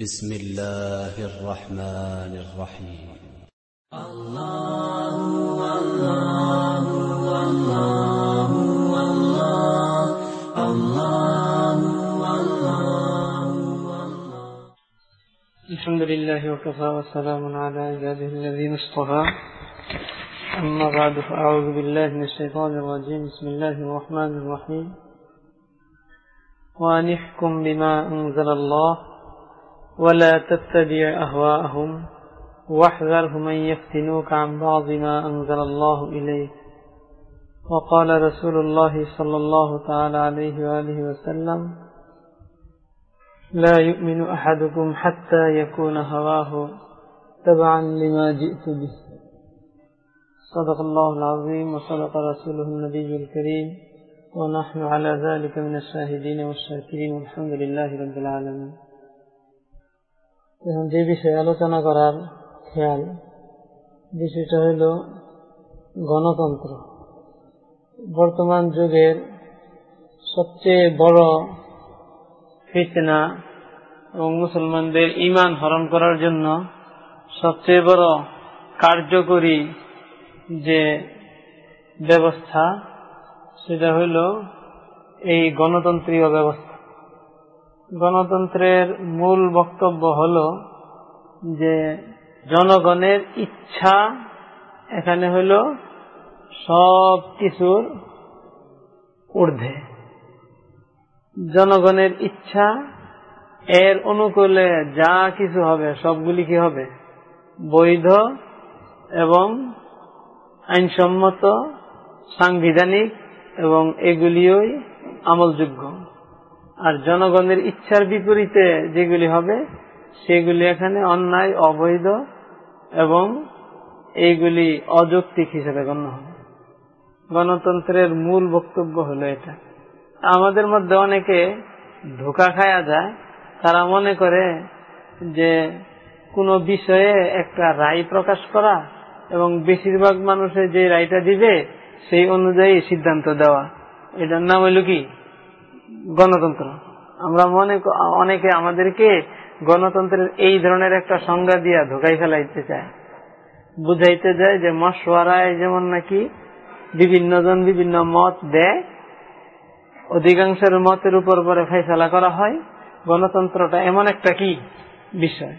بسم الله الرحمن الرحيم. الحمد لله وكفى وسلام على عباده الذين اصطفى. أما بعد فأعوذ بالله من الشيطان الرجيم. بسم الله الرحمن الرحيم. وأن احكم بما أنزل الله. ولا تتبع أهواءهم واحذرهم أن يفتنوك عن بعض ما أنزل الله إليك. وقال رسول الله صلى الله تعالى عليه وآله وسلم لا يؤمن أحدكم حتى يكون هواه تبعا لما جئت به. صدق الله العظيم وصدق رسوله النبي الكريم ونحن على ذلك من الشاهدين والشاكرين والحمد لله رب العالمين. যে বিষয়ে আলোচনা করার খেয়াল, বিষয়টা হইল গণতন্ত্র। বর্তমান যুগের সবচেয়ে বড় ফিতনা এবং মুসলমানদের ইমান হরণ করার জন্য সবচেয়ে বড় কার্যকরী যে ব্যবস্থা, সেটা হইল এই গণতন্ত্রীয় ব্যবস্থা। গণতন্ত্রের মূল বক্তব্য হল যে জনগণের ইচ্ছা এখানে হইল সব কিছুর ঊর্ধ্বে। জনগণের ইচ্ছা এর অনুকূলে যা কিছু হবে, সবগুলি কি হবে? বৈধ এবং আইনসম্মত, সাংবিধানিক এবং এগুলিওই আমলযোগ্য। আর জনগণের ইচ্ছার বিপরীতে যেগুলি হবে, সেগুলি এখানে অন্যায়, অবৈধ এবং এইগুলি অযৌক্তিক হিসেবে গণ্য হবে। গণতন্ত্রের মূল বক্তব্য হলো এটা। আমাদের মধ্যে অনেকে ধোকা খায়া যায়। তারা মনে করে যে কোনো বিষয়ে একটা রায় প্রকাশ করা এবং বেশিরভাগ মানুষের যে রায়টা দিবে, সেই অনুযায়ী সিদ্ধান্ত দেওয়া। এটার নাম হইল কি? গণতন্ত্র। আমরা মনে অনেকে আমাদেরকে গণতন্ত্রের এই ধরনের একটা সংজ্ঞা দিয়া ধোকাই ফেলাইতে চায়। বুঝাইতে যায় যে মশওয়ারায় যেমন নাকি বিভিন্ন জন বিভিন্ন মত দেয়, অধিকাংশের মতের উপর পরে ফেসলা করা হয়। গণতন্ত্রটা এমন একটা কি? বিষয়।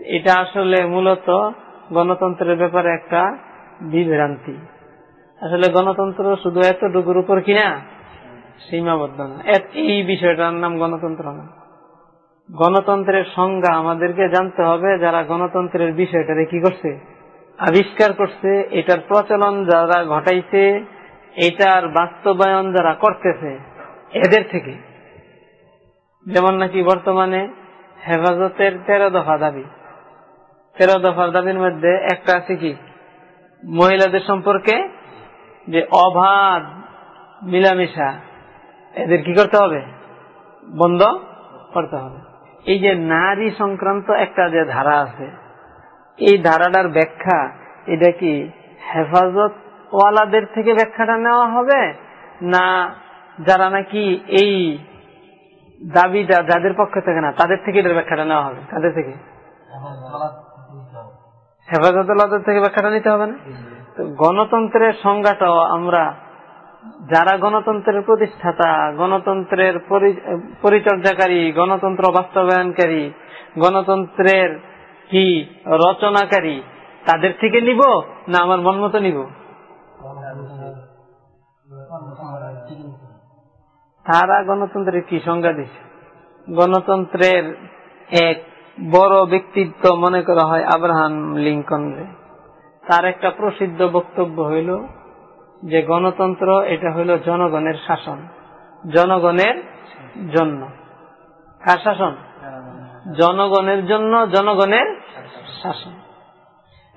এটা আসলে মূলত গণতন্ত্রের ব্যাপারে একটা বিভ্রান্তি। আসলে গণতন্ত্র শুধু এতটুকুর উপর কিনা? সীমাবদ্ধ না। এই বিষয়টার নাম গণতন্ত্র না। গণতন্ত্রের সংজ্ঞা আমাদেরকে জানতে হবে, যারা গণতন্ত্রের বিষয়টারে কি করছে? আবিষ্কার করছে, এটার প্রচলন যারা ঘটাইছে, এটার বাস্তবায়ন যারা করতেছে, এদের থেকে। যেমন নাকি বর্তমানে হেফাজতের তেরো দফা দাবি। তেরো দফার দাবির মধ্যে একটা আছে কি? মহিলাদের সম্পর্কে যে অবাধ মিলামেশা। এদের কি করতে হবে? বন্ধ করতে হবে। এই যে নারী সংক্রান্ত একটা যে ধারা আছে, এই ধারাটার ব্যাখ্যা, এটা কি হেফাজত ওয়ালাদের থেকে ব্যাখ্যাটা নেওয়া হবে? না, যারা নাকি এই দাবিটা যাদের পক্ষে থাকে না, তাদের থেকে এটার ব্যাখ্যাটা নেওয়া হবে। তাদের থেকে? হেফাজত থেকে ব্যাখ্যাটা নিতে হবে না? তো গণতন্ত্রের সংজ্ঞাটাও আমরা যারা গণতন্ত্রের প্রতিষ্ঠাতা, গণতন্ত্রের পরিচর্যাকারী, গণতন্ত্র বাস্তবায়নকারী, গণতন্ত্রের কি রচনাকারী, তাদের থেকে নিব না আমার মন মতো নিব? তারা গণতন্ত্রের কি সংজ্ঞা দিছে? গণতন্ত্রের এক বড় ব্যক্তিত্ব মনে করা হয় আব্রাহাম লিঙ্কন তার একটা প্রসিদ্ধ বক্তব্য হইল যে গণতন্ত্র, এটা হইল জনগণের শাসন। জনগণের জন্য। কার শাসন? জনগণের জন্য, জনগণের শাসন।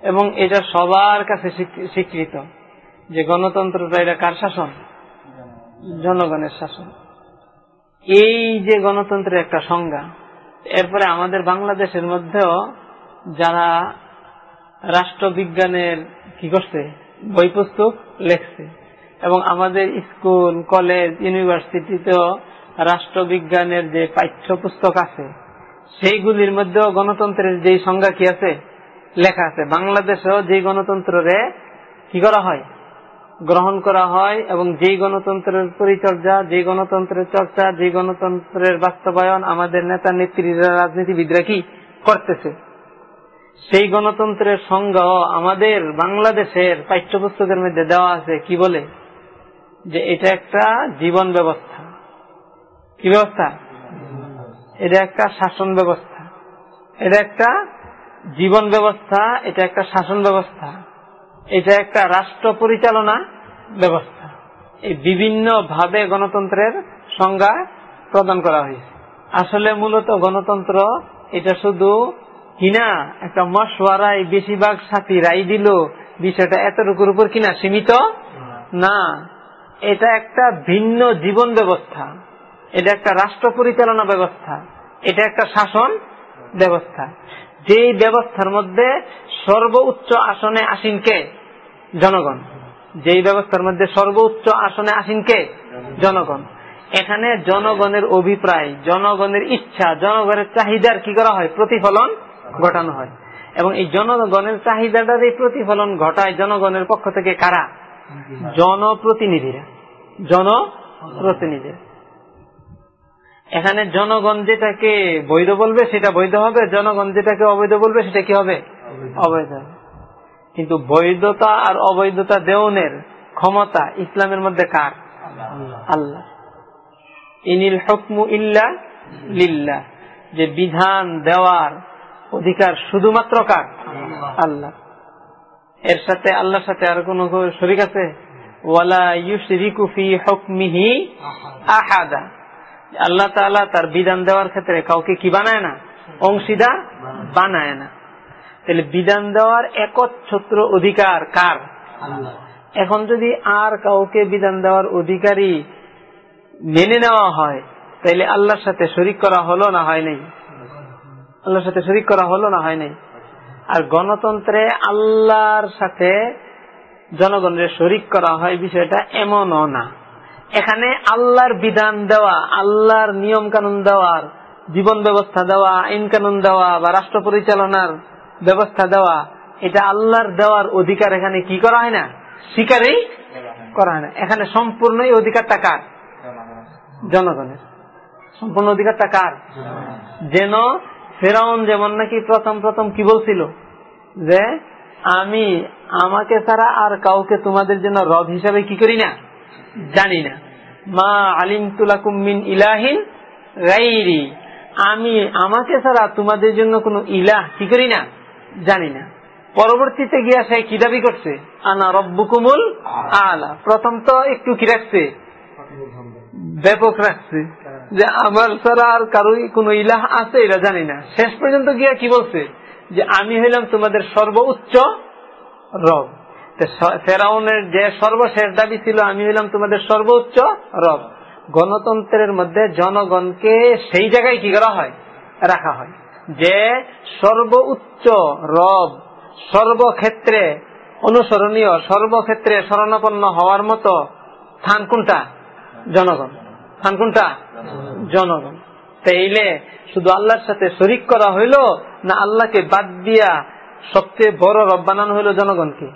এবং এটা সবার কাছে স্বীকৃত। যে গণতন্ত্রটা এটা কার শাসন? জনগণের শাসন। এই যে গণতন্ত্রের একটা সংজ্ঞা, এরপরে আমাদের বাংলাদেশের মধ্যেও যারা রাষ্ট্রবিজ্ঞানের কি করছে বই পুস্তক লেখছে। এবং আমাদের স্কুল, কলেজ ইউনিভার্সিটিতেও রাষ্ট্রবিজ্ঞানের যে পাঠ্যপুস্তক আছে, সেইগুলির মধ্যেও গণতন্ত্রের যে সংজ্ঞা কি আছে, লেখা আছে। বাংলাদেশেও যে গণতন্ত্রে কি করা হয়, গ্রহণ করা হয় এবং যেই গণতন্ত্রের পরিচর্যা যে গণতন্ত্রের চর্চা যে গণতন্ত্রের বাস্তবায়ন আমাদের নেতা নেত্রীরা রাজনীতিবিদরা কি করতেছে সেই গণতন্ত্রের সংজ্ঞা আমাদের বাংলাদেশের পাঠ্যপুস্তকের মধ্যে দেওয়া আছে, কি বলে? যে এটা একটা জীবন ব্যবস্থা। কি ব্যবস্থা? এটা একটা শাসন ব্যবস্থা। এটা একটা জীবন ব্যবস্থা, এটা একটা শাসন ব্যবস্থা। এটা একটা রাষ্ট্র পরিচালনা ব্যবস্থা। এই বিভিন্ন ভাবে গণতন্ত্রের সংজ্ঞা প্রদান করা হয়েছে। আসলে মূলত গণতন্ত্র এটা শুধু কিনা একটা মশওয়ারায় বেশিরভাগ সাথী রাই দিল। বিষয়টা এতটুকুর উপর কিনা সীমিত? না। এটা একটা ভিন্ন জীবন ব্যবস্থা। এটা একটা রাষ্ট্র পরিচালনা ব্যবস্থা। এটা একটা শাসন ব্যবস্থা। যেই ব্যবস্থার মধ্যে সর্বোচ্চ আসনে আসীন কে? জনগণ। যেই ব্যবস্থার মধ্যে সর্বোচ্চ আসনে আসীন কে? জনগণ। এখানে জনগণের অভিপ্রায় জনগণের ইচ্ছা জনগণের চাহিদার কি করা হয়? প্রতিফলন ঘটানো হয়। এবং এই জনগণের চাহিদাটার এই প্রতিফলন ঘটায় জনগণের পক্ষ থেকে কারা? জনপ্রতিনিধিরা। জনপ্রতিনিধিরা। এখানে জনগণ যেটাকে বৈধ বলবে সেটা বৈধ হবে। জনগণ যেটাকে অবৈধ বলবে সেটা কি হবে? অবৈধ। কিন্তু বৈধতা আর অবৈধতা দেওনের ক্ষমতা ইসলামের মধ্যে কার? আল্লাহ। ইনিল হকমু ইল্লা লিল্লা যে বিধান দেওয়ার অধিকার শুধুমাত্র কার? আল্লাহ। এর সাথে আল্লাহর সাথে আর কোন শরিক আছে? ওয়ালা ইউশরিকু ফি হুকমিহি আহাদা। আল্লাহ তাআলা তার বিধান দেওয়ার ক্ষেত্রে কাউকে কি বানায় না? অংশীদার বানায় না। তাহলে বিধান দেওয়ার একচ্ছত্র অধিকার কার? এখন যদি আর কাউকে বিধান দেওয়ার অধিকারী মেনে নেওয়া হয় তাইলে আল্লাহর সাথে শরিক করা হলো না হয় নাই? আল্লাহর সাথে শরিক করা হলো না হয় নাই আর গণতন্ত্রে আল্লাহর সাথে জনগণের শরিক করা হয় বিষয়টা এমনও না। এখানে আল্লাহর বিধান দেওয়া আল্লাহর নিয়ম কানুন দেওয়ার জীবন ব্যবস্থা দেওয়া আইন কানুন দেওয়া বা রাষ্ট্র পরিচালনার ব্যবস্থা দেওয়া এটা আল্লাহর দেওয়ার অধিকার এখানে কি করা হয় না? স্বীকারই করা হয় না। এখানে সম্পূর্ণই অধিকারটা কার? জনগণের। সম্পূর্ণ অধিকারটা কার? যেন ফেরাউন যেমন নাকি প্রথম প্রথম কি বলছিল? যে, আমি আমাকে ছাড়া আর কাউকে তোমাদের জন্য রব হিসাবে কি করি না? জানি না। মা আলিম তুলাকুমিন ইলাহিন গাইরি। আমি আমাকে ছাড়া তোমাদের জন্য কোন ইলাহ কি করি না? জানি না। পরবর্তীতে গিয়া সে কি দাবি করছে? আনা রব্বুকুমুল আলা। প্রথম তো একটু কি রাখছে? ব্যাপক রাখছে। যে আমার ছাড়া আর কারোই কোন ইলাহ আছে এটা জানি না। শেষ পর্যন্ত গিয়া কি বলছে? যে আমি হইলাম তোমাদের সর্বোচ্চ রব। ফেরাউনের যে সর্বশেষ দাবি ছিল, আমি হইলাম তোমাদের সর্বোচ্চ রব। গণতন্ত্রের মধ্যে জনগণকে সেই জায়গায় কি করা হয়? রাখা হয়। যে সর্বোচ্চ রব, সর্বক্ষেত্রে অনুসরণীয়, সর্বক্ষেত্রে শরণাপন্ন হওয়ার মতো স্থান কোনটা? জনগণ। স্থান কোনটা? জনগণ। তাইলে শুধু আল্লাহর সাথে শরিক করা হইল না আল্লাহকে বাদ দিয়া সবচেয়ে বড় রব বানানো হইল জনগণকে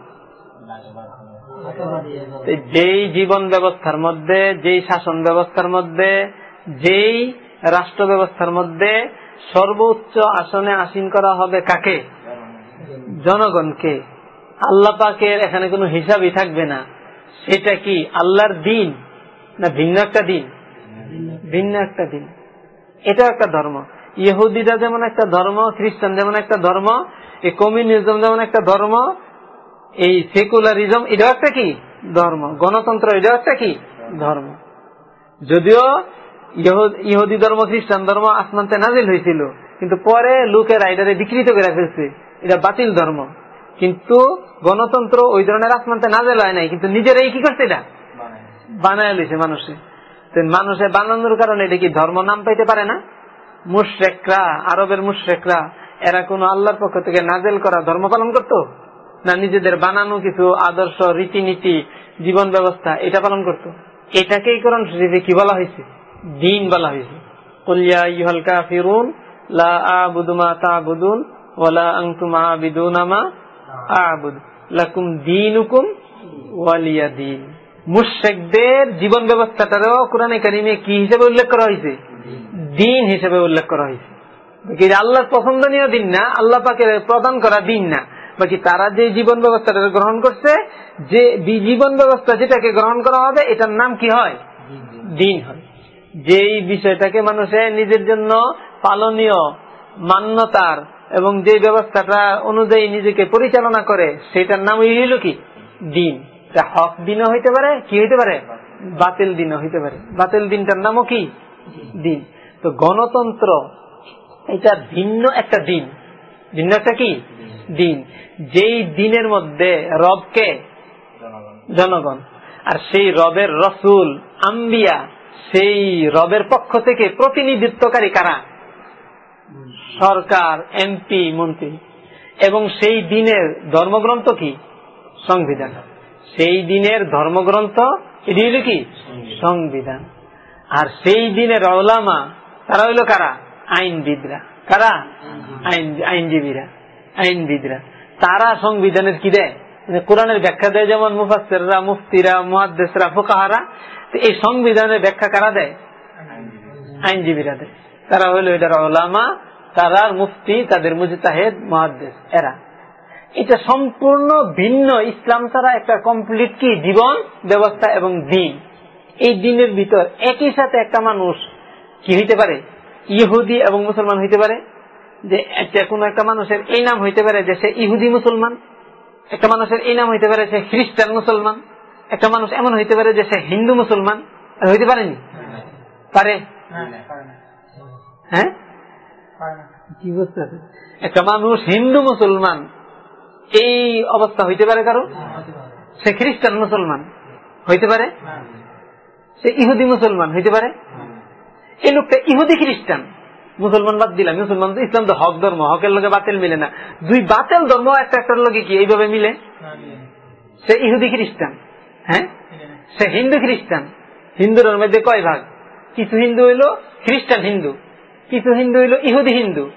যেই জীবন ব্যবস্থার মধ্যে, যেই শাসন ব্যবস্থার মধ্যে, যেই রাষ্ট্র ব্যবস্থার মধ্যে সর্বোচ্চ আসনে আসীন করা হবে কাকে? জনগণকে আল্লাহ পাকের এখানে কোনো হিসাবই থাকবে না। সেটা কি আল্লাহর দিন না ভিন্ন একটা দিন? ভিন্ন একটা দিন। এটা একটা ধর্ম। ইহুদিরা যেমন একটা ধর্ম, খ্রিস্টান যেমন একটা ধর্ম, এই কমিউনিজম যেমন একটা ধর্ম, এই সেকুলারিজম, এটাও একটা কি? ধর্ম। গণতন্ত্র, এটাও একটা কি? ধর্ম। যদিও ইহুদি ধর্ম, খ্রিস্টান ধর্ম আসমানতে নাজিল হয়েছিল, কিন্তু পরে লোকেরা এটারে বিকৃত করে ফেলছে। এটা বাতিল ধর্ম। কিন্তু গণতন্ত্র ওই ধরনের আসমানতে নাজেল হয় নাই, কিন্তু নিজেরাই কি করছে এটা? বানায় লইছে মানুষে। মানুষে বানানোর কারণে এটা কি ধর্ম নাম পাইতে পারে না? মুশ্রেকরা, আরবের মুশ্রেকরা, এরা কোন আল্লাহর পক্ষ থেকে নাজেল করা ধর্ম পালন করত? না নিজেদের বানানো কিছু আদর্শ, রীতিনীতি, জীবন ব্যবস্থা এটা পালন করত? এটাকেই কোরআন শরীফে কি বলা হয়েছে? দিন বলা হয়েছে। কলিয়া আবুদু লাকুম দিন। মুশরিকদের জীবন ব্যবস্থাটারও কোরআনে কারিমে কি হিসেবে উল্লেখ করা হয়েছে? দিন হিসেবে উল্লেখ করা হয়েছে। আল্লাহর পছন্দনীয় দিন না, আল্লাহ পাকে প্রদান করা দিন না। বাকি তারা যে জীবন ব্যবস্থাটা গ্রহণ করছে, যে জীবন ব্যবস্থা যেটাকে গ্রহণ করা হবে, এটার নাম কি হয়? দিন হয়। যেই বিষয়টাকে মানুষে নিজের জন্য পালনীয়, মান্যতার এবং যে ব্যবস্থাটা অনুযায়ী নিজেকে পরিচালনা করে, সেটার নাম হইল কি? দিন। হক দিনও হইতে পারে, কি হইতে পারে? বাতিল দিনও হইতে পারে। বাতিল দিনটার নামও কি? দিন। তো গণতন্ত্র, এটা ভিন্ন একটা দিন। ভিন্ন একটা কি? দিন। যেই দিনের মধ্যে রবকে জনগণ, আর সেই রবের রসুল, আম্বিয়া, সেই রবের পক্ষ থেকে প্রতিনিধিত্বকারী কারা? সরকার, এমপি, মন্ত্রী। এবং সেই দিনের ধর্মগ্রন্থ কি? সংবিধান। সেই দিনের ধর্মগ্রন্থ এটি হইল কি? সংবিধান। আর সেই দিনের ওলামা তারা হইল কারা? আইনবিদরা। কারা? আইনজীবীরা। আইনবিদরা। তারা সংবিধানের কি দেয়? কোরআনের ব্যাখ্যা দেয় যেমন মুফাসেররা মুফতিরা মুহাদ্দেসরা ফোকাহারা। এই সংবিধানের ব্যাখ্যা কারা দেয়? আইনজীবীরা। দেয়। তারা হইল এটার ওলামা তারার মুফতি তাদের মুজিতাহেদ মহাদ্দেশ এরা। এটা সম্পূর্ণ ভিন্ন। ইসলাম ছাড়া একটা কমপ্লিট কি? জীবন ব্যবস্থা এবং দিন। এই দিনের ভিতর একই সাথে একটা মানুষ কি হইতে পারে? ইহুদি এবং মুসলমান হইতে পারে। যে একটা কোন একটা মানুষের এই নাম হইতে পারে যে সে ইহুদি মুসলমান একটা মানুষের এই নাম হইতে পারে সে খ্রিস্টান মুসলমান একটা মানুষ এমন হইতে পারে যে সে হিন্দু মুসলমান। হইতে পারেনি পারে হ্যাঁ? কি বুঝতে একটা মানুষ হিন্দু মুসলমান এই অবস্থা হইতে পারে কারও? সে খ্রিস্টান মুসলমান হইতে পারে? সে ইহুদি মুসলমান হইতে পারে? এই লোকটা ইহুদি খ্রিস্টান। মুসলমান বাদ দিলাম। মুসলমান ইসলাম তো হক ধর্ম। হকের লোকে বাতিল মিলে না। দুই বাতিল ধর্ম একটা একটার লোকে কি এইভাবে মিলে? সে ইহুদি খ্রিস্টান। হ্যাঁ? সে হিন্দু খ্রিস্টান। হিন্দুর মধ্যে কয় ভাগ? কিছু হিন্দু হইল খ্রিস্টান হিন্দু, কিছু হিন্দু হইল ইহুদি হিন্দু,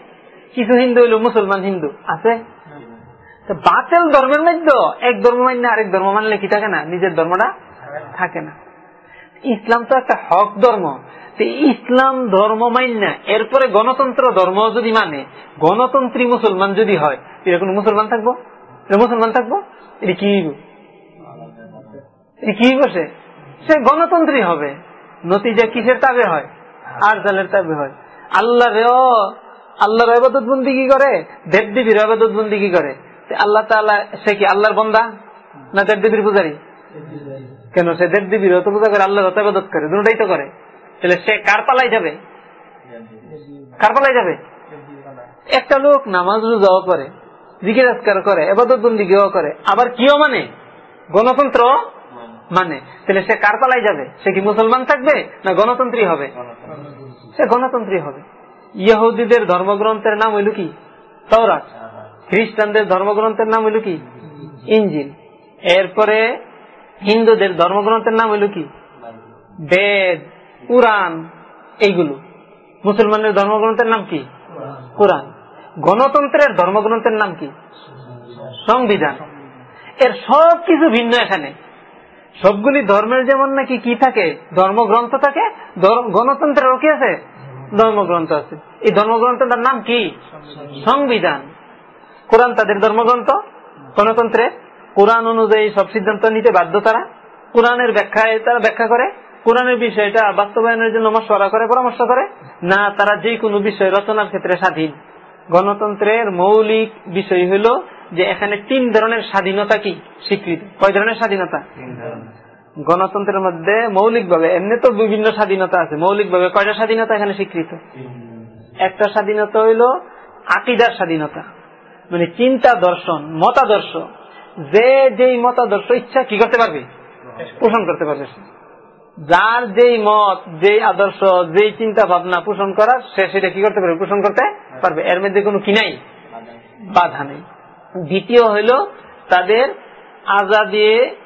কিছু হিন্দু হইল মুসলমান হিন্দু। আছে? বাতিল ধর্মের মধ্যে এক ধর্ম মান্য আরেক ধর্ম মানলে কি থাকে না? নিজের ধর্মটা থাকে না। ইসলাম তো একটা হক ধর্ম। ইসলাম ধর্ম মান্যা, এরপরে গণতন্ত্র ধর্ম যদি মানে গণতন্ত্রী মুসলমান যদি হয় এটা কোন মুসলমান থাকব? মুসলমান থাকব? এটা কি বসে সে? গণতন্ত্রী হবে। নতিজা কিসের তাবে হয়? আর জালের তাবে হয়। আল্লাহ রেও আল্লাহর আবাদত বন্দি কি করে? দেব দেবীর আবাদত বন্দি কি করে? আল্লাহ তালা সে কি আল্লাহর বন্দা না দেব দেবীর পূজারি? কেন? সে দেব দেবীর অত পূজা করে, আল্লাহর অত আবাদত করে, দুটাই তো করে। তাহলে সে কার পালাই যাবে? কার পালাই যাবে? একটা লোক নামাজ রোজাও করে জিজ্ঞাসকার করে এবাদত বন্দি করে, আবার কিও মানে? গণতন্ত্র মানে। তাহলে সে কার পালাই যাবে? সে কি মুসলমান থাকবে না গণতন্ত্রী হবে? সে গণতন্ত্রী হবে। ইহুদিদের ধর্মগ্রন্থের নাম হইল কি? তওরাত। খ্রিস্টানদের ধর্মগ্রন্থের নাম হইল কি? ইঞ্জিল। এরপরে হিন্দুদের ধর্মগ্রন্থের নাম হইল কি? বেদ, কোরআন, এইগুলো। মুসলমানের ধর্মগ্রন্থের নাম কি? কোরআন। গণতন্ত্রের ধর্মগ্রন্থের নাম কি? সংবিধান। এর সব কিছু ভিন্ন এখানে। সবগুলি ধর্মের যেমন নাকি কি থাকে? ধর্মগ্রন্থ থাকে গণতন্ত্রেরও কি আছে? ধর্মগ্রন্থ আছে। এই ধর্মগ্রন্থটার নাম কি? সংবিধান। কোরআন তাদের ধর্মগ্রন্থ? গণতন্ত্রে? কোরআন অনুযায়ী সব সিদ্ধান্ত নিতে বাধ্য তারা? কোরআনের ব্যাখ্যায় তারা ব্যাখ্যা করে? কোরআনের বিষয়টা বাস্তবায়নের জন্য মশওয়ারা করে পরামর্শ করে? না তারা যে কোনো বিষয় রচনার ক্ষেত্রে স্বাধীন। গণতন্ত্রের মৌলিক বিষয় হল যে এখানে তিন ধরনের স্বাধীনতা কি? স্বীকৃত। কয় ধরনের স্বাধীনতা? গণতন্ত্রের মধ্যে মৌলিকভাবে এমনি তো বিভিন্ন স্বাধীনতা আছে মৌলিকভাবে কয়টা স্বাধীনতা এখানে স্বীকৃত? একটা স্বাধীনতা হইল আকিদার স্বাধীনতা। মানে চিন্তা দর্শন, মতাদর্শ। যে যেই মতাদর্শ ইচ্ছা, কি করতে পারবে? পোষণ করতে পারবে। যার যেই মত, যেই আদর্শ, যেই চিন্তা ভাবনা পোষণ করার, সে সেটা কি করতে পারবে? পোষণ করতে পারবে। এর মধ্যে কোনো কি নাই? বাধা নেই। দ্বিতীয় হইল তাদের আজাদিয়ে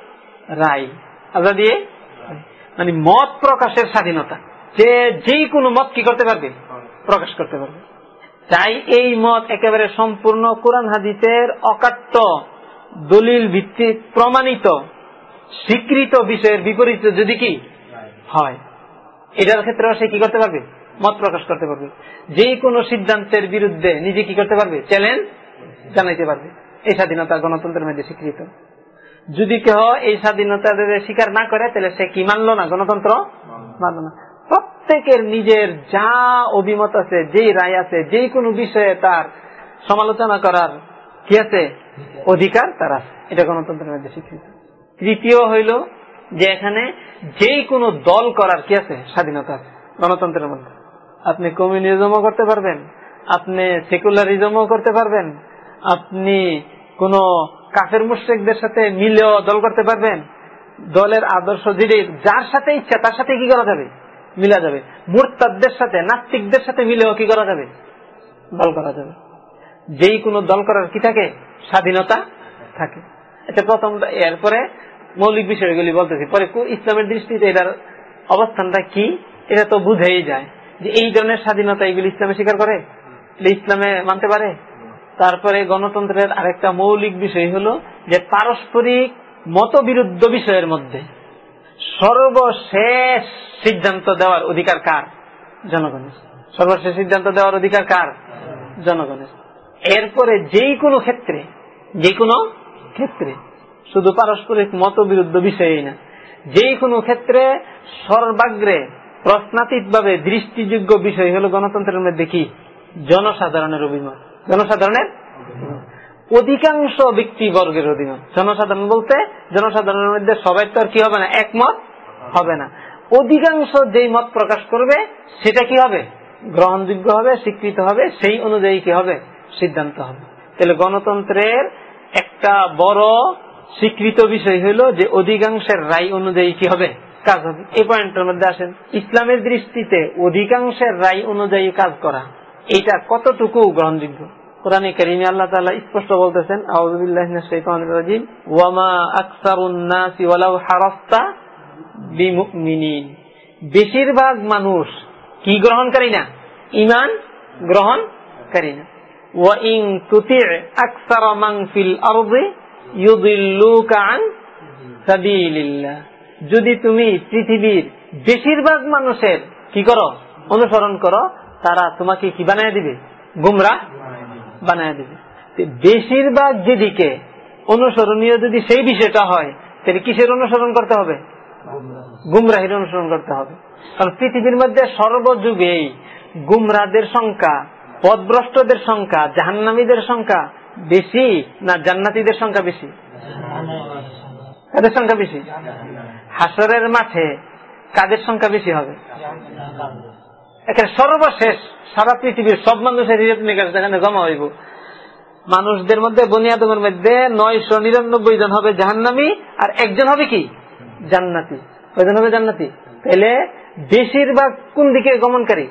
রায়। আজাদিয়ে মানে মত প্রকাশের স্বাধীনতা। যে যে কোনো মত কি করতে পারবে? প্রকাশ করতে পারবে। তাই এই মত একেবারে সম্পূর্ণ কোরআন হাদিসের অকাট্য দলিল ভিত্তিক প্রমাণিত, স্বীকৃত বিষয়ের বিপরীত যদি কি? হয়। এটার ক্ষেত্রে সে কি করতে পারবে? মত প্রকাশ করতে পারবে। যে কোনো সিদ্ধান্তের বিরুদ্ধে নিজে কি করতে পারবে? চ্যালেঞ্জ জানাইতে পারবে। এই স্বাধীনতা গণতন্ত্রের মধ্যে স্বীকৃত। যদি কেহ এই স্বাধীনতা স্বীকার না করে, তাহলে সে কি মানলো না? গণতন্ত্র মানল না। প্রত্যেকের নিজের যা অভিমত আছে, যেই রায় আছে যে কোনো বিষয়ে তার সমালোচনা করার কি আছে? অধিকার তার আছে। এটা গণতন্ত্রের মধ্যে স্বীকৃত। তৃতীয় হইল যে এখানে যে কোনো দল করার কি আছে? স্বাধীনতা আছে, গণতন্ত্রের মধ্যে। আপনি কমিউনিজমও করতে পারবেন, আপনি সেকুলারিজমও করতে পারবেন, আপনি কোন কাফের মুশ্রেকদের সাথে মিলেও দল করতে পারবেন। দলের আদর্শ যদি যার সাথে ইচ্ছা, তার সাথে কি করা যাবে? মিলা যাবে। মুরতাদদের সাথে, নাস্তিকদের সাথে মিলেও কি করা যাবে? দল করা যাবে। যেই কোনো দল করার কি থাকে? স্বাধীনতা থাকে। এটা প্রথম এরপরে মৌলিক বিষয়গুলি বলতেছি। পরে ইসলামের দৃষ্টিতে এটার অবস্থানটা কি? এটা তো বুঝেই যায় যে এই ধরনের স্বাধীনতা এগুলি ইসলামে স্বীকার করে? ইসলামে মানতে পারে? তারপরে গণতন্ত্রের আরেকটা মৌলিক বিষয় হলো যে পারস্পরিক মতবিরুদ্ধ বিষয়ের মধ্যে সর্বশেষ সিদ্ধান্ত দেওয়ার অধিকার কার? জনগণের। সর্বশেষ সিদ্ধান্ত দেওয়ার অধিকার কার? জনগণের। এরপরে যেই কোনো ক্ষেত্রে যে কোনো ক্ষেত্রে, শুধু পারস্পরিক মতবিরুদ্ধ বিষয়েই না যে কোনো ক্ষেত্রে সর্বাগ্রে প্রশ্নাতীত ভাবে দৃষ্টিযোগ্য বিষয় হলো গণতন্ত্রের মধ্যে কি? জনসাধারণের অভিমত। জনসাধারণের অধিকাংশ ব্যক্তিবর্গের অধীনত। জনসাধারণ বলতে জনসাধারণের মধ্যে সবাই তো আর কি হবে না, একমত হবে না। অধিকাংশ যেই মত প্রকাশ করবে, সেটা কি হবে? গ্রহণযোগ্য হবে, স্বীকৃত হবে, সেই অনুযায়ী কি হবে? সিদ্ধান্ত হবে। তাহলে গণতন্ত্রের একটা বড় স্বীকৃত বিষয় হইল যে অধিকাংশের রায় অনুযায়ী কি হবে? কাজ হবে। এই পয়েন্টের মধ্যে আসেন। ইসলামের দৃষ্টিতে অধিকাংশের রায় অনুযায়ী কাজ করা, এটা কতটুকু গ্রহণযোগ্য? কোরআনে করিমে আল্লাহ তালা স্পষ্ট বলতেছেন বেশিরভাগ মানুষ কি গ্রহণকারী না? ইমান গ্রহণকারী না। ওয়াইং তুতি আকসার যদি তুমি পৃথিবীর বেশিরভাগ মানুষের কি করো? অনুসরণ করো, তারা তোমাকে কি বানায় দিবে? গুমরা বানায় দিবে। বেশিরভাগ যেদিকে অনুসরণীয় যদি সেই বিষয়টা হয়, তাহলে কিসের অনুসরণ করতে হবে? গুমরাহির অনুসরণ করতে হবে। কারণ পৃথিবীর মধ্যে সর্বযুগেই গুমরাদের সংখ্যা, পদভ্রষ্টদের সংখ্যা, জাহান্নামীদের সংখ্যা বেশি না জান্নাতিদের সংখ্যা বেশি? কাদের সংখ্যা বেশি? হাসরের মাঠে কাদের সংখ্যা বেশি হবে? এখানে সর্বশেষ সারা পৃথিবীর সব মানুষের হিসেব যেখানে জমা হইব। মানুষদের মধ্যে বনিয়াদমের মধ্যে নয়শো নিরানব্বই জন হবে জাহান্নামি, আর একজন হবে কি? জান্নাতি। কয়জন হবে জান্নাতি? তাহলে বেশিরভাগ কোন দিকে গমনকারী?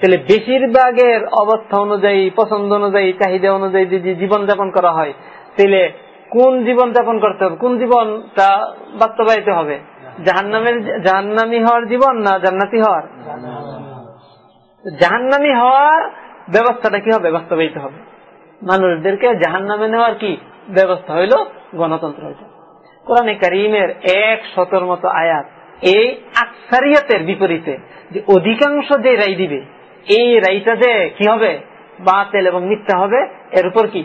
তাহলে বেশিরভাগের অবস্থা অনুযায়ী, পছন্দ অনুযায়ী, চাহিদা অনুযায়ী যদি জীবনযাপন করা হয়, তাহলে কোন জীবন যাপন করতে হবে? কোন জীবনটা বাস্তবায়িত হবে? জাহান্নামের জাহান্নামি হওয়ার জীবন না জান্নাতি হওয়ার? জাহান্নামি হওয়ার ব্যবস্থাটা কি হবে? বাস্তবায়িত হবে। মানুষদেরকে জাহান্নামে নেওয়ার কি ব্যবস্থা হইল? গণতন্ত্র হইল। কোরআনে করিমের এক শতর মতো আয়াত এই আকসারিয়াতের বিপরীতে যে অধিকাংশ যে রায় দিবে, এই রায়টা যে কি হবে? বাতেল এবং মিথ্যা হবে, এর উপর কি?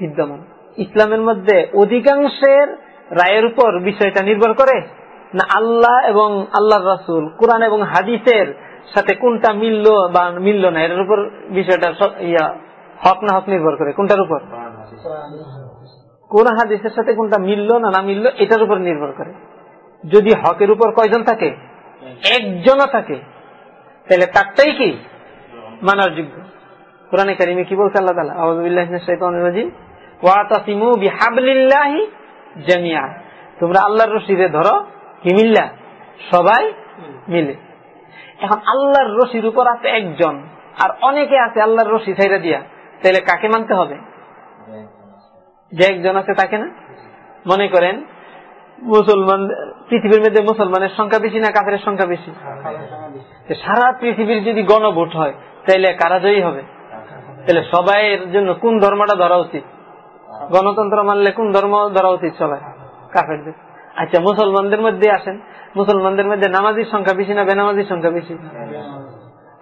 বিদ্যমান। ইসলামের মধ্যে অধিকাংশের রায়ের উপর বিষয়টা নির্ভর করে। না আল্লাহ এবং আল্লাহ রাসুল, কোরআন এবং হাদিসের সাথে কোনটা মিলল বা মিলল না এর উপর বিষয়টা ইয়া, হক না হক নির্ভর করে, কোনটার উপর? কোন হাদিসের সাথে কোনটা মিলল না না মিলল, এটার উপর নির্ভর করে। যদি হকের উপর কয়জন থাকে? একজনও থাকে। তাহলে তারটাই কি? মানার যোগ্য। কোরআনে কারিমে কি বলছে আল্লাহ তালা তোমরা আল্লাহর রশিদে ধরো কি মিল্লা? সবাই মিলে। এখন আল্লাহর রশির উপর আছে একজন, আর অনেকে আছে আল্লাহর রশি ছাইরা দিয়া। তাহলে কাকে মানতে হবে? যে একজন আছে তাকে না? মনে করেন, মুসলমান, পৃথিবীর মধ্যে মুসলমানের সংখ্যা বেশি না কাফের সংখ্যা বেশি? সারা পৃথিবীর যদি গণভোট হয়, তাইলে কারা জয়ী হবে? তাহলে সবাইয়ের জন্য কোন ধর্মটা ধরা উচিত? গণতন্ত্র মানলে কোন ধর্ম ধরা উচিত সবাই? কাফেরদের। আচ্ছা মুসলমানদের মধ্যে আসেন। মুসলমানদের মধ্যে নামাজির সংখ্যা বেশি না বেনামাজির সংখ্যা বেশি?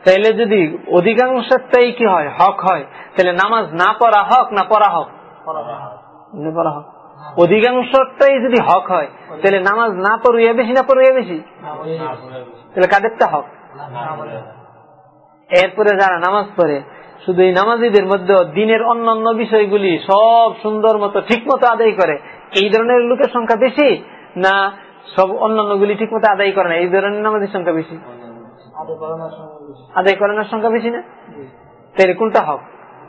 তাইলে যদি অধিকাংশটাই কি হয়? হক হয়। তাহলে নামাজ না পড়া হক না পড়া হক? পড়া হক। অধিকাংশটাই যদি হক হয় তাহলে নামাজ না পড়ুয়া বেশি না পড়ুয়া বেশি? তাহলে কাদেরটা হক? এরপরে যারা নামাজ পড়ে, শুধু এই নামাজিদের মধ্যে দিনের অন্যান্য বিষয়গুলি সব সুন্দর মতো, ঠিক মতো আদায় করে, এই ধরনের লোকের সংখ্যা বেশি? না সব অন্যান্য গুলি ঠিক মতো আদায় করে না। এই ধরনের নামাজের সংখ্যা বেশি। আদায় করানোর সংখ্যা বেশি না? তাই কোনটা হক?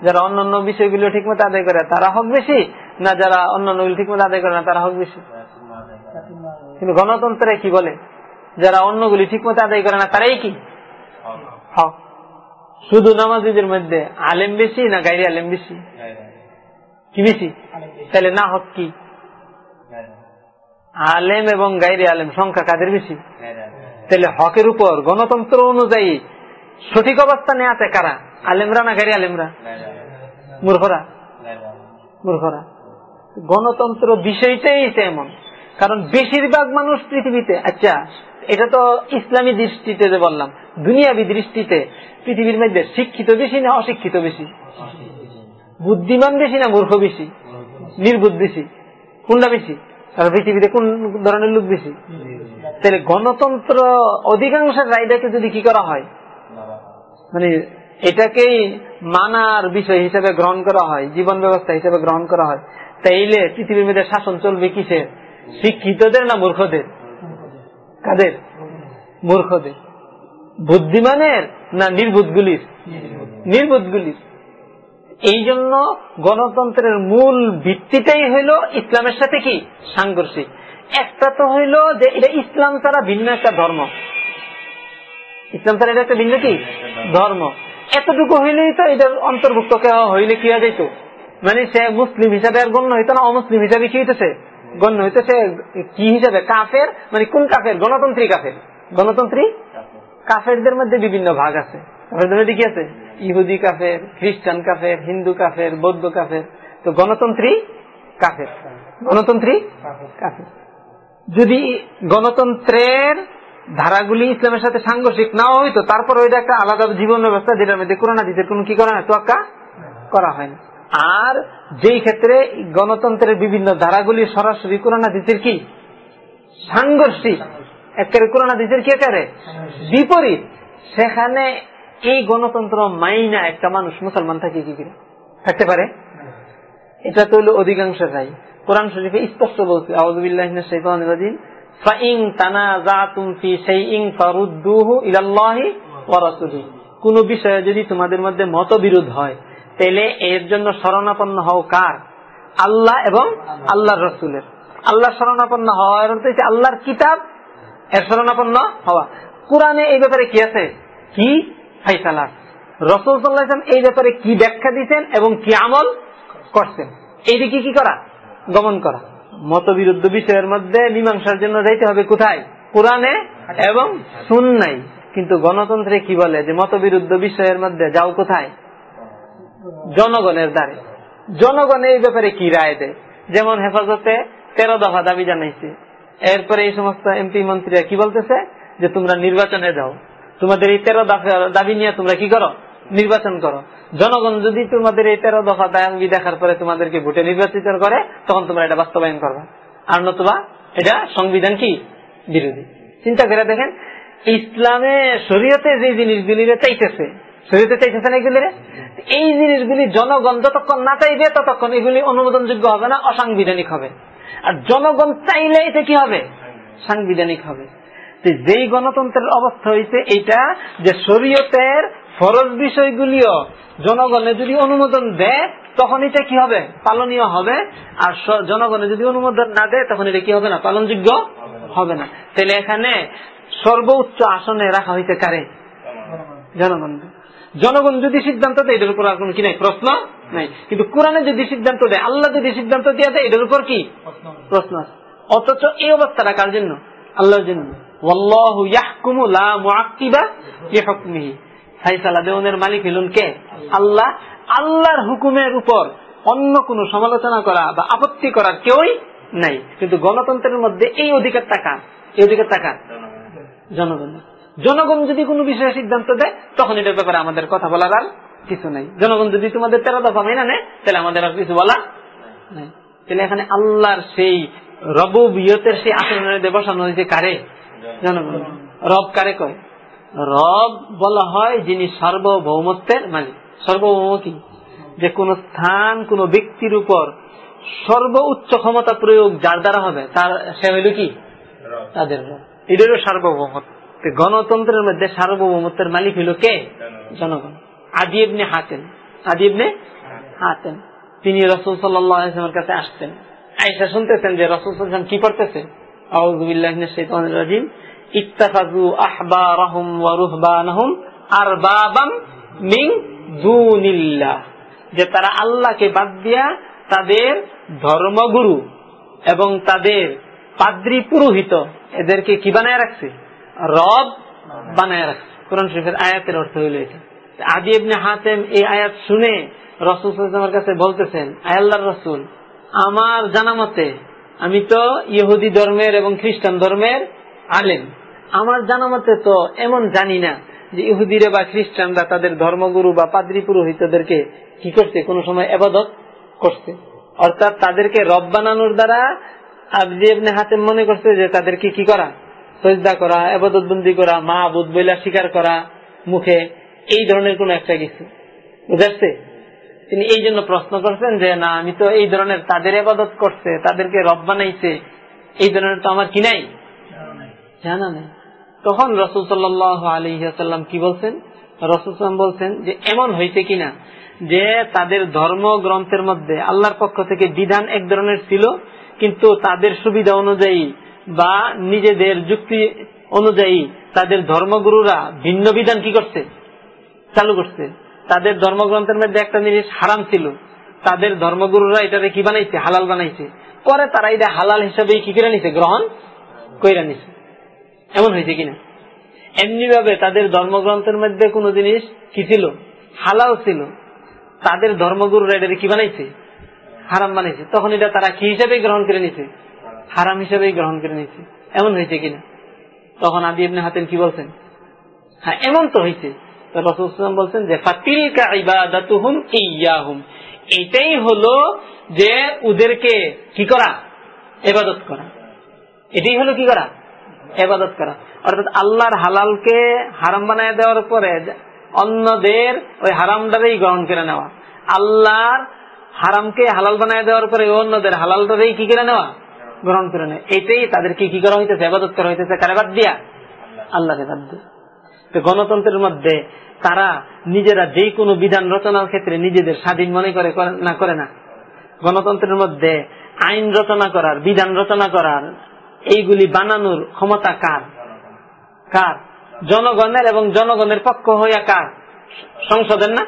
যারা অন্যান্য বিষয়গুলো ঠিক মতো আদায় করে তারা হক বেশি? না যারা অন্যান্য ঠিক মতো আদায় করে না তারা হক বেশি? কিন্তু গণতন্ত্রে কি বলে? যারা অন্যগুলি ঠিক মতো আদায় করে না তারাই কি? হক। শুধু নামাজিদের মধ্যে আলেম বেশি না গাইরি আলেম বেশি? কি বেশি? তাহলে না হক কি? আলেম এবং গাইরি আলেম সংখ্যা কাদের বেশি? তাহলে হকের উপর গণতন্ত্র অনুযায়ী সঠিক অবস্থানে আছে কারা? আলেমরা না গাইরি আলেমরা? মূর্খরা। মূর্খরা। গণতন্ত্র বিষয়টাই এমন কারণ বেশিরভাগ মানুষ পৃথিবীতে আচ্ছা এটা তো ইসলামী দৃষ্টিতে যে বললাম, দুনিয়াবি দৃষ্টিতে পৃথিবীর মধ্যে শিক্ষিত বেশি না অশিক্ষিত বেশি? বুদ্ধিমান বেশি না মূর্খ বেশি? নির্বুধ বেশি? কোনটা বেশি? আর পৃথিবীতে কোন ধরনের লোক বেশি? তাহলে গণতন্ত্র অধিকাংশের রায়টাকে যদি কি করা হয়? মানে এটাকেই মানার বিষয় হিসেবে গ্রহণ করা হয়, জীবন ব্যবস্থা হিসেবে গ্রহণ করা হয়। তাইলে পৃথিবীর মধ্যে শাসন চলবে কিসের? শিক্ষিতদের না মূর্খদের? কাদের? মূর্খদের। বুদ্ধিমানের না নির্বুধগুলির? নির্বুধগুলির। এই জন্য গণতন্ত্রের মূল ভিত্তিটাই হইল ইসলামের সাথে কি? সাংঘর্ষিক। একটা তো হইল যে এটা ইসলাম ছাড়া ভিন্ন একটা ধর্ম। ইসলাম ছাড়া এটা একটা ভিন্ন কি? ধর্ম। এতটুকু হইলেই তো এটার অন্তর্ভুক্ত হইলে কি হয়ে যেত মানে সে মুসলিম হিসাবে আর গণ্য হইতো না অমুসলিম হিসাবে কি হইতেছে? গণ্য হইতেছে কি হিসাবে? কাফের? মানে কোন কাফের? গণতন্ত্রী কাফের। গণতন্ত্রী? কাফেরদের মধ্যে বিভিন্ন ভাগ আছে। কাফেরদের মধ্যে কি আছে? ইহুদি কাফের খ্রিস্টান কাফের হিন্দু কাফের বৌদ্ধ কাফের তো গণতন্ত্রী কাফের। গণতন্ত্রী কাফের। যদি গণতন্ত্রের ধারাগুলি ইসলামের সাথে সাংঘর্ষিক নাও হইতো তারপর ওইটা একটা আলাদা জীবন ব্যবস্থা যেটার মধ্যে করোনা দিতে কোন কি করা হয় তোয়াক্কা করা হয় না। আর যেই ক্ষেত্রে গণতন্ত্রের বিভিন্ন ধারাগুলি সরাসরি করোনা দিতের কি? সাংঘর্ষিক। একেবারে করোনা দিতের কি একেবারে? বিপরীত। সেখানে এই গণতন্ত্র মাইনা একটা মানুষ মুসলমান থাকে কি করে? থাকতে পারে? এটা তো হলো অধিকাংশের রায়। কোরআন শরীফে স্পষ্ট বলছে কোন বিষয়ে যদি তোমাদের মধ্যে মতবিরোধ হয়, তাহলে এর জন্য শরণাপন্ন হও কার? আল্লাহ এবং আল্লাহর রসুলের। আল্লাহ শরণাপন্ন হওয়ার অর্থ হচ্ছে আল্লাহর কিতাব এর শরণাপন্ন হওয়া। কোরআনে এই ব্যাপারে কি আছে? কি? ফাইসালা। রসুল সাল্লাহাম এই ব্যাপারে কি ব্যাখ্যা দিচ্ছেন এবং কি আমল করছেন এইদিকে কি করা? গমন করা। মতবিরুদ্ধ বিষয়ের মধ্যে মীমাংসার জন্য যাইতে হবে কোথায়? কোরআনে এবং সুন্নাই কিন্তু গণতন্ত্রে কি বলে যে মতবিরুদ্ধ বিষয়ের মধ্যে যাও কোথায়? জনগণের দ্বারে। জনগণ এই ব্যাপারে কি রায় দেয়? যেমন হেফাজতে তেরো দফা দাবি জানাইছে। এরপরে এই সমস্ত এমপি মন্ত্রীরা কি বলতেছে? যে তোমরা নির্বাচনে যাও। তোমাদের এই তেরো দাবি নিয়ে তোমরা কি করো? নির্বাচন করো। জনগণ যদি তোমাদের এই তেরো দফা দাবি দেখার পরে তোমাদেরকে ভোটে নির্বাচিত করে, তখন তোমরা এটা বাস্তবায়ন করবে। আর নতুবা এটা সংবিধান কি? বিরোধী। চিন্তা করে দেখেন, ইসলামে শরীয়তে যে জিনিসগুলি চাইতেছে, শরীয়তে চাইতেছে না এগুলি এই জিনিসগুলি জনগণ যতক্ষণ না চাইবে, ততক্ষণ এগুলি অনুমোদনযোগ্য হবে না, অসাংবিধানিক হবে। আর জনগণ চাইলে এটা কি হবে? সাংবিধানিক হবে। যেই গণতন্ত্রের অবস্থা হয়েছে এটা যে শরীয়তের ফরজ বিষয়গুলিও জনগণে যদি অনুমোদন দেয় তখন এটা কি হবে? পালনীয় হবে। আর জনগণে যদি অনুমোদন না দেয় তখন এটা কি হবে না? পালনযোগ্য হবে না। তাহলে এখানে সর্বোচ্চ আসনে রাখা হয়েছে কারে? জনগণ। জনগণ যদি সিদ্ধান্ত দেয় এটার উপর আর কোন কি নাই? প্রশ্ন নাই। কিন্তু কোরআনে যদি সিদ্ধান্ত দেয় আল্লাহ যদি সিদ্ধান্ত দিয়ে দেয় এটার উপর কি? প্রশ্ন আছে। অথচ এই অবস্থাটা কার জন্য? আল্লাহর জন্য। আল্লাহ। আল্লাহর হুকুমের উপর অন্য সমালোচনা করা বা আপত্তি কেউই নাই। কিন্তু গণতন্ত্রের মধ্যে এই অধিকার টাকা এই অধিকার টাকা জনগণ। জনগণ যদি কোনো বিষয়ে সিদ্ধান্ত দেয়, তখন এটার ব্যাপারে আমাদের কথা বলার আর কিছু নাই। জনগণ যদি তোমাদের তেরো দফা মেনে নেয়, তাহলে আমাদের আর কিছু বলা নাই। তাহলে এখানে আল্লাহর সেই রবুবিয়তের সেই আচরণের বসানো হয়েছে কারে? জনগণ রব কারে কয়? রব বলা হয় যিনি সার্বভৌমত্বের মালিক। সার্বভৌম কি? যে কোন স্থান কোন ব্যক্তির উপর সর্ব উচ্চ ক্ষমতা প্রয়োগ যার দ্বারা হবে তার সে হইল কি? তাদের এদেরও সার্বভৌমত্ব। গণতন্ত্রের মধ্যে সার্বভৌমত্বের মালিক হইল কে? জনগণ। আদিবনে হাতেন আদিবনে হাতেন তিনি রসুল সাল্লামের কাছে আসতেন। আইসা শুনতেছেন যে রসুল সাল্লাম কি করতেছে যে তারা আল্লাহকে বাদ দিয়া তাদের ধর্মগুরু এবং তাদের পাদ্রী পুরোহিত, এদেরকে কি বানায় রাখছে? রব বানায় রাখছে। কোরআন শরীফের আয়াতের অর্থ হইল এটা। আদি ইবনে হাতেম এই আয়াত শুনে রসুল কাছে বলতেছেন আয়াল্লাহ রসুল, আমার জানা মতে আমি তো ইহুদি ধর্মের এবং খ্রিস্টান ধর্মের আলেম। আমার জানা মতে তো এমন জানি না যে ইহুদিরা বা খ্রিস্টানরা তাদের ধর্মগুরু বা পাদ্রী পুরোহিতদেরকে কি করছে, কোন সময় এবাদত করছে। অর্থাৎ তাদেরকে রব বানানোর দ্বারা আবজি হাতে মনে করছে যে তাদেরকে কি করা? সজদা করা এবাদত বন্দি করা মা বুধ বইলা স্বীকার করা, মুখে, এই ধরনের কোন একটা কিছু। বুঝাচ্ছে তিনি এই জন্য প্রশ্ন করছেন যে না আমি তো এই ধরনের তাদের এবাদত করছে তাদেরকে রব বানাইছে এই ধরনের তো আমার কি নাই? জানা নেই। তখন রসুল সাল্লাহ আলহিহাসাল্লাম কি বলছেন? রসুল বলছেন যে এমন হয়েছে কিনা যে তাদের ধর্ম গ্রন্থের মধ্যে আল্লাহর পক্ষ থেকে বিধান এক ধরনের ছিল কিন্তু তাদের সুবিধা অনুযায়ী বা নিজেদের যুক্তি অনুযায়ী তাদের ধর্মগুরুরা ভিন্ন বিধান কি করছে? চালু করছে। তাদের ধর্মগ্রন্থের মধ্যে একটা জিনিস হারাম ছিল। তাদের ধর্মগুরুরা এটাকে কি বানাইছে? হালাল বানাইছে। পরে তারা এটা হালাল হিসাবে কি করে নিছে? গ্রহণ কইরা নিছে। এমন হয়েছে কিনা? এমনি ভাবে তাদের ধর্মগ্রন্থের মধ্যে কোন জিনিস কি ছিল? হালাল ছিল। তাদের ধর্মগুরুরা এটা কি বানাইছে? হারাম বানাইছে। তখন এটা তারা কি হিসাবে গ্রহণ করে নিছে? হারাম হিসাবেই গ্রহণ করে নিছে। এমন হয়েছে কিনা? তখন আদি এমনি হাতেন কি বলছেন? হ্যাঁ এমন তো হয়েছে রসুলাম বলছেন যে, ফাতিলকা এটাই হলো যে ওদেরকে কি করা? এবাদত করা। এটাই হলো কি করা? এবাদত করা। অর্থাৎ আল্লাহর হালালকে হারাম বানায় দেওয়ার পরে অন্যদের ওই হারামটারেই গ্রহণ করে নেওয়া। আল্লাহর হারামকে হালাল বানায় দেওয়ার পরে অন্যদের হালালটারেই কি করে নেওয়া? গ্রহণ করে নেয়। এটাই তাদেরকে কি করা হইতেছে? আবাদত করা হইতেছে। কারে বাদ দিয়া? আল্লাহকে বাদ দিয়ে। গণতন্ত্রের মধ্যে তারা নিজেরা যে কোনো বিধান রচনার ক্ষেত্রে নিজেদের স্বাধীন মনে করে না করে না। গণতন্ত্রের মধ্যে আইন রচনা করার, বিধান রচনা করার, এইগুলি বানানোর ক্ষমতা কার? কার? জনগণের এবং জনগণের পক্ষ হইয়া কার? সংসদের না?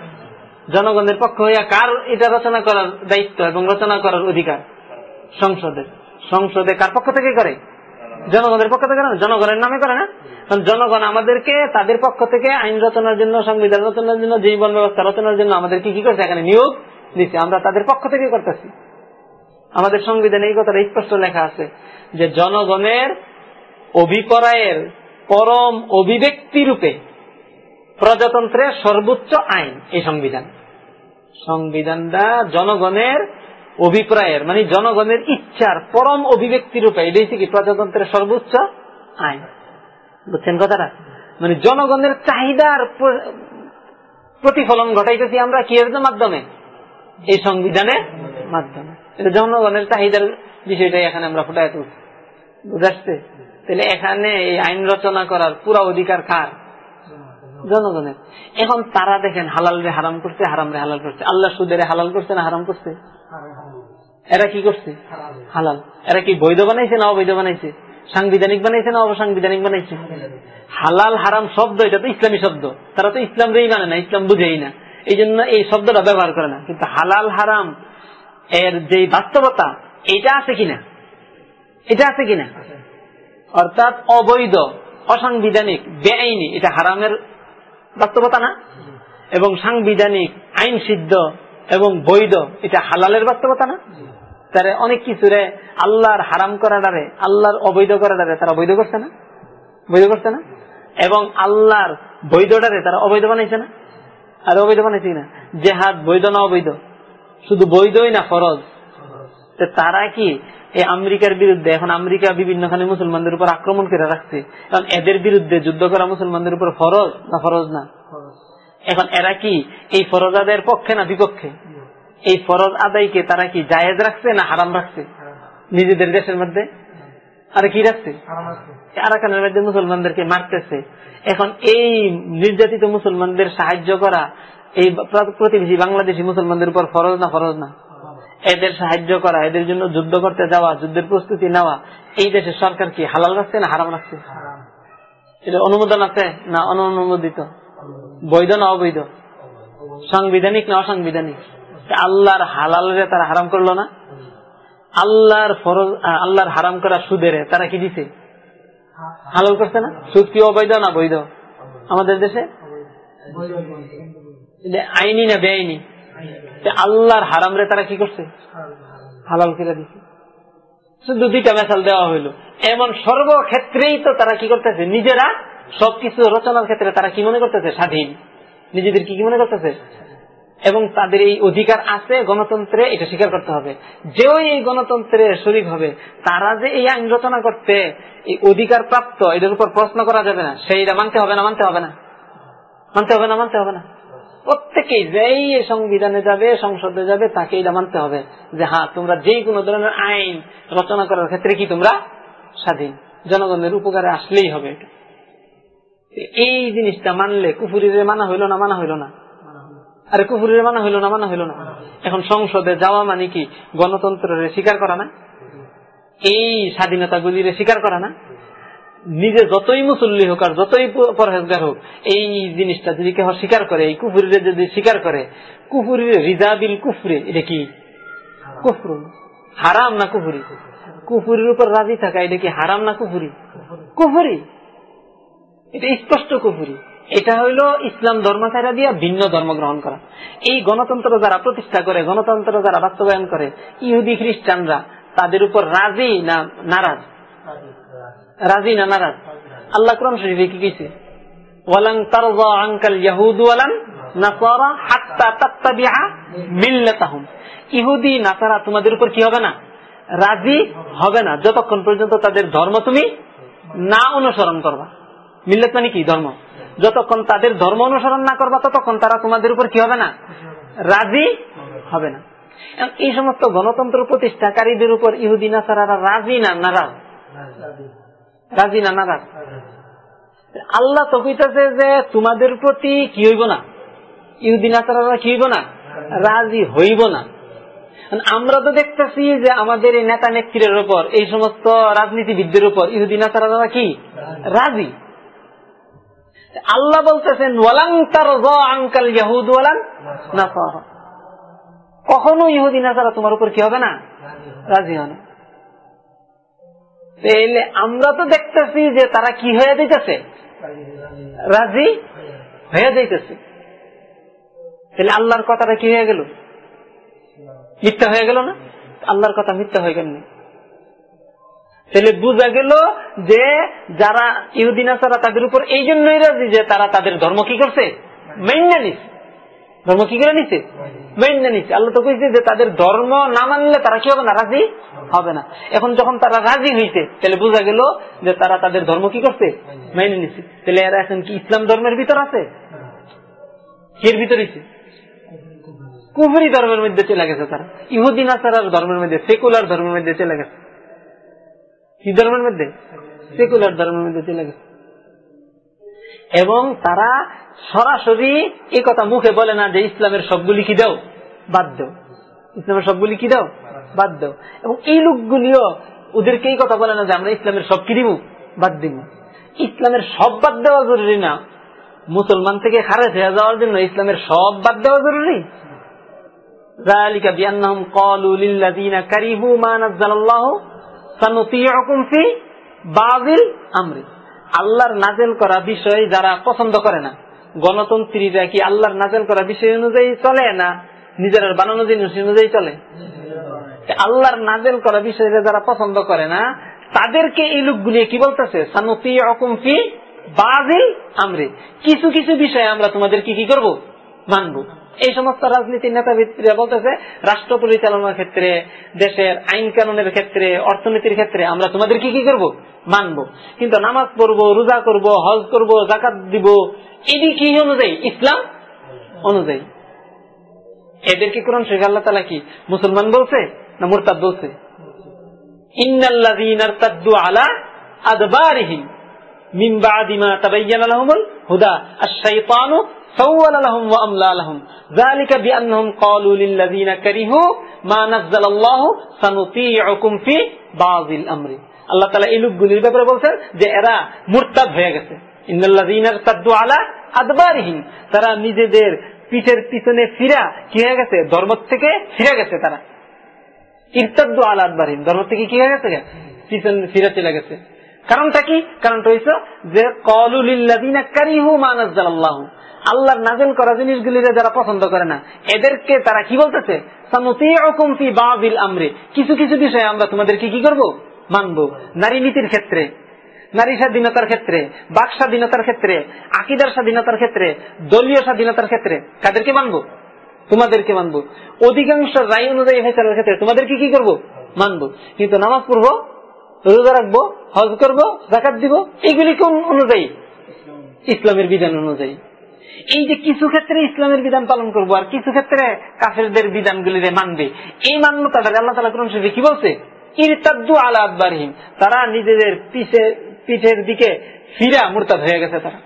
জনগণের পক্ষ হইয়া কার এটা রচনা করার দায়িত্ব এবং রচনা করার অধিকার? সংসদের। সংসদে কার পক্ষ থেকে করে? জনগণের পক্ষ থেকে জনগণের নামে করে না। জনগণ আমাদেরকে তাদের পক্ষ থেকে আইন রচনার জন্য, সংবিধান রচনার জন্য, জীবন ব্যবস্থা রচনার জন্য আমাদেরকে কি করছে? এখানে নিয়োগ দিচ্ছে আমরা তাদের পক্ষ থেকে করতেছি। আমাদের সংবিধানে এই কথাটা স্পষ্ট লেখা আছে যে জনগণের অভিপ্রায়ের পরম অভিব্যক্তি রূপে প্রজাতন্ত্রের সর্বোচ্চ আইন এই সংবিধান। সংবিধানটা জনগণের অভিপ্রায়ের মানে জনগণের ইচ্ছার পরম অভিব্যক্তি রূপে এটাই কি প্রজাতন্ত্রের সর্বোচ্চ আইন? বুঝছেন কথাটা? মানে জনগণের চাহিদার প্রতিফলন ঘটাইতেছি আমরা কি মাধ্যমে? এই সংবিধানের মাধ্যমে। এটা জনগণের চাহিদার বিষয়টাই এখানে আমরা ফুটাই তুলছি। বুঝাচ্ছে তাহলে এখানে এই আইন রচনা করার পুরা অধিকার কার? জনগণের। এখন তারা দেখেন হালাল রে হারাম করছে, হারাম রে হালাল করছে। আল্লাহ সুদের হালাল করছে না হারাম করছে? এরা কি করছে? হালাল। এরা কি বৈধ বানাইছে না অবৈধ বানাইছে? সাংবিধানিক বানাইছে না অবসাংবিধানিক বানাইছে? হালাল, হারাম শব্দ, এটা তো ইসলামী শব্দ। তারা তো ইসলাম রেই মানে না, ইসলাম বুঝেই না। এই জন্য এই শব্দটা ব্যবহার করে না। কিন্তু হালাল, হারাম, এর যে বাস্তবতা, এটা আছে কিনা? এটা আছে কিনা? অর্থাৎ অবৈধ, অসাংবিধানিক, বেআইনি, এটা হারামের বাস্তবতা না? এবং সাংবিধানিক আইন সিদ্ধ এবং বৈধ, এটা হালালের বাস্তবতা না? তারা অনেক কিছুরে আল্লাহর হারাম করাটারে আল্লাহর অবৈধ করাটারে তারা বৈধ করছে না? বৈধ করছে না? এবং আল্লাহর বৈধটারে তারা অবৈধ বানাইছে না? আর অবৈধ বানাইছে না জেহাদ বৈধ না অবৈধ? শুধু বৈধই না ফরজ? তারা কি এই আমেরিকার বিরুদ্ধে এখন আমেরিকা বিভিন্নখানে মুসলমানদের উপর আক্রমণ করে রাখছে কারণ এদের বিরুদ্ধে যুদ্ধ করা মুসলমানদের উপর ফরজ না ফরজ না? এখন এরা কি এই ফরজাদের পক্ষে না বিপক্ষে? এই ফরজ আদায়কে তারা কি জায়েজ রাখছে না হারাম রাখছে? নিজেদের দেশের মধ্যে? আর কি রাখছে? আরাকানের মধ্যে মুসলমানদেরকে মারতেছে। এখন এই নির্যাতিত মুসলমানদের সাহায্য করা এই প্রতিবেশী বাংলাদেশি মুসলমানদের উপর ফরজ না ফরজ না? এদের সাহায্য করা এদের জন্য যুদ্ধ করতে যাওয়া যুদ্ধের প্রস্তুতি নেওয়া এই দেশের সরকার কি হালাল রাখছে না হারাম রাখছে? এটা অনুমোদন আছে না অনুমোদিত? বৈধ না অবৈধ। সাংবিধানিক না অসাংবিধানিক? আল্লাহর হালালরে তারা হারাম করল না? আল্লাহর ফরজ আল্লাহর হারাম করা সুদের তারা কি দিছে? হালাল করছে না? সুদ কি অবৈধ না বৈধ? আমাদের দেশে? আইনি না বেআইনি? আল্লাহর হারাম রে তারা কি করছে? হালাল করে দিছে। শুধু দুইটা মেশাল দেওয়া হইল। এমন সর্বক্ষেত্রেই তো তারা কি করতেছে? নিজেরা সবকিছু রচনার ক্ষেত্রে তারা কি মনে করতেছে? স্বাধীন। নিজেদের কি কি মনে করতেছে? এবং তাদের এই অধিকার আছে, গণতন্ত্রে এটা স্বীকার করতে হবে। যেও এই গণতন্ত্রে শরিক হবে, তারা যে এই আইন রচনা করতে, এই অধিকার প্রাপ্ত, এদের উপর প্রশ্ন করা যাবে না। সেইটা মানতে হবে না, মানতে হবে না। মানতে হবে না, মানতে হবে না। প্রত্যেকেই যেই সংবিধানে যাবে, সংসদে যাবে, তাকে এটা মানতে হবে যে হ্যাঁ তোমরা যে কোনো ধরনের আইন রচনা করার ক্ষেত্রে কি তোমরা স্বাধীন? জনগণের উপকারে আসলেই হবে এই জিনিসটা মানলে কুফুরির মানা হইল না, মানা হইল না। আরে কুফুরের মানা হইল না, মানা হইল না। এখন সংসদে যাওয়া মানে কি? গণতন্ত্রের স্বীকার করা না? এই স্বাধীনতা গুলির স্বীকার করা না? নিজে যতই মুসল্লি হোক আর যতই পরহেজগার হোক, এই জিনিসটা যদি কেহ স্বীকার করে, এই কুফুরিরে যদি স্বীকার করে, কুফুরির রিজাবিল কুফরে, এটা কি? কুফরু হারাম না কুফুরি? কুফুরির উপর রাজি থাকা, এটা কি হারাম না কুফুরি? কুফুরি। এটা স্পষ্ট কুফুরি। এটা হইল ইসলাম ধর্ম ছাড়া দিয়া ভিন্ন ধর্ম গ্রহণ করা। এই গণতন্ত্র যারা প্রতিষ্ঠা করে, গণতন্ত্র যারা বাস্তবায়ন করে, ইহুদি খ্রিস্টানরা তাদের উপর রাজি না নারাজ? রাজি না নারাজ? আল্লাহ কোরআন শরীফে কি কিছু ইহুদি, নাসারা তোমাদের উপর কি হবে না? রাজি হবে না। যতক্ষণ পর্যন্ত তাদের ধর্ম তুমি না অনুসরণ করবা। মিল্লাত মানে কি? ধর্ম। যতক্ষণ তাদের ধর্ম অনুসরণ না করবা, ততক্ষণ তারা তোমাদের উপর কি হবে না? রাজি হবে না। এই সমস্ত গণতন্ত্র প্রতিষ্ঠাকারীদের উপর ইহুদি নাসারারা রাজি না, নারাজ? রাজি না, নারাজ? আল্লাহ তো যে তোমাদের প্রতি কি হইব না? ইহুদি নাসারারা কি হইব না? রাজি হইব না। আমরা তো দেখতেছি যে আমাদের এই নেতা নেত্রীর উপর, এই সমস্ত রাজনীতিবিদদের উপর ইহুদি নাসারারা কি? রাজি। আল্লাহ বলতেছেন কখনো ইহুদি নাসারা তোমার উপর কি হবে না? রাজি না। তাহলে আমরা তো দেখতেছি যে তারা কি হয়ে দিতেছে রাজি হয়ে যাইতেছে। তাহলে আল্লাহর কথাটা কি হয়ে গেল? মিথ্যা হয়ে গেল না? আল্লাহর কথা মিথ্যা হয়ে গেল না? তাহলে বোঝা গেল যে যারা ইহুদিন আসারা তাদের উপর এই জন্যই রাজি যে তারা তাদের ধর্ম কি করছে? মেন্না নিছে। ধর্ম কি করে নিছে? মেন্না নিছে। আল্লাহ তো কইছে যে তাদের ধর্ম না মানলে তারা কি হবে না? রাজি হবে না। এখন যখন তারা রাজি হইছে, তাহলে বোঝা গেল যে তারা তাদের ধর্ম কি করছে? মেনে নিছে। তাহলে এরা এখন কি ইসলাম ধর্মের ভিতর আছে? এর ভিতর কুফরি ধর্মের মধ্যে চলে গেছে তারা। ইহুদিন আসার ধর্মের মধ্যে, সেকুলার ধর্মের মধ্যে চলে গেছে। কি ধর্মের মধ্যে সেকুলার ধর্মের মধ্যে চলে গেছে এবং তারা সরাসরি এই কথা মুখে বলে না যে ইসলামের সবগুলি কি দাও বাদ দাও ইসলামের সবগুলি কি দাও বাদ দাও এবং এই লোকগুলিও ওদেরকে এই কথা বলে না যে আমরা ইসলামের সব কি দিব বাদ দিব ইসলামের সব বাদ দেওয়া জরুরি না মুসলমান থেকে খারেজ হয়ে যাওয়ার জন্য ইসলামের সব বাদ দেওয়া জরুরি ذلك بأنهم قالوا للذين كرهوا ما نزل الله আল্লাহর নাজেল করা বিষয় যারা পছন্দ করে না, গণতন্ত্রীরা কি আল্লাহর নাজেল করা বিষয় অনুযায়ী চলে না নিজের বানানো জিনিস অনুযায়ী চলে? আল্লাহর নাজেল করা বিষয়টা যারা পছন্দ করে না, তাদেরকে এই লোকগুলি কি বলতেছে? কিছু কিছু বিষয়ে আমরা তোমাদের কি কি করব? মানব। এই সমস্ত রাজনীতির নেতাবিদরা বলতেছে, রাষ্ট্র পরিচালনার ক্ষেত্রে, দেশের আইন কানুনের ক্ষেত্রে, অর্থনীতির ক্ষেত্রে আমরা তোমাদের কি কি করব? মানব। কিন্তু নামাজ পড়ব, রোজা করব, হজ করব জাকাত দিব এটি কি অনুযায়ী? ইসলাম অনুযায়ী। এদেরকে কোরআন শেখ আল্লাহ তালা কি, মুসলমান বলছে না মুরতাদ বলছে? আলা আদবারিহিম হুদা, আশ-শাইতানু سول لهم وأملى لهم ذلك بأنهم قالوا للذين كرهوا ما نزل الله سنطيعكم في بعض الأمر আল্লাহ তালা এই লোকগুলির ব্যাপারে বলছেন যে এরা মুরতাদ হয়ে গেছে তারা নিজেদের পিঠের পিছনে ফিরা কি হয়ে গেছে ধর্ম থেকে ফিরে গেছে তারা ইরতাদ্দ আল আদবারহীন ধর্ম থেকে কি হয়ে গেছে পিছন ফিরে চলে গেছে কারণটা কি? কারণটা হয়েছে যে কলুলিল্লাদিনা কারিহু মানাজ্জাল্লাহু আল্লাহর নাজেল করা জিনিসগুলি যারা পছন্দ করে না, এদেরকে তারা কি বলতেছে? আমরে। কিছু কিছু বিষয়ে আমরা তোমাদেরকে কি করব? মানব। নারী নীতির ক্ষেত্রে, নারী স্বাধীনতার ক্ষেত্রে, বাক স্বাধীনতার ক্ষেত্রে, আকিদার স্বাধীনতার ক্ষেত্রে, দলীয় স্বাধীনতার ক্ষেত্রে, কাদেরকে মানব? তোমাদেরকে মানব। অধিকাংশ রায় অনুযায়ী ফেসালের ক্ষেত্রে তোমাদেরকে কি করব? মানব। কিন্তু নামাজ পড়ব রোজা রাখব, হজ করব জাকাত দিব এইগুলি কোন অনুযায়ী? ইসলামের বিধান অনুযায়ী। এই যে কিছু ক্ষেত্রে ইসলামের বিধান পালন করব আর কিছু ক্ষেত্রে কাফেরদের বিধানগুলি মানবে, এই মান্যতাটা আল্লাহ তালা কোরআন শরীফে কি বলছে? ইরতাদ্দু আলা আকবরহীন তারা নিজেদের পিছে, পিঠের দিকে ফিরা মুরতাদ হয়ে গেছে তারা।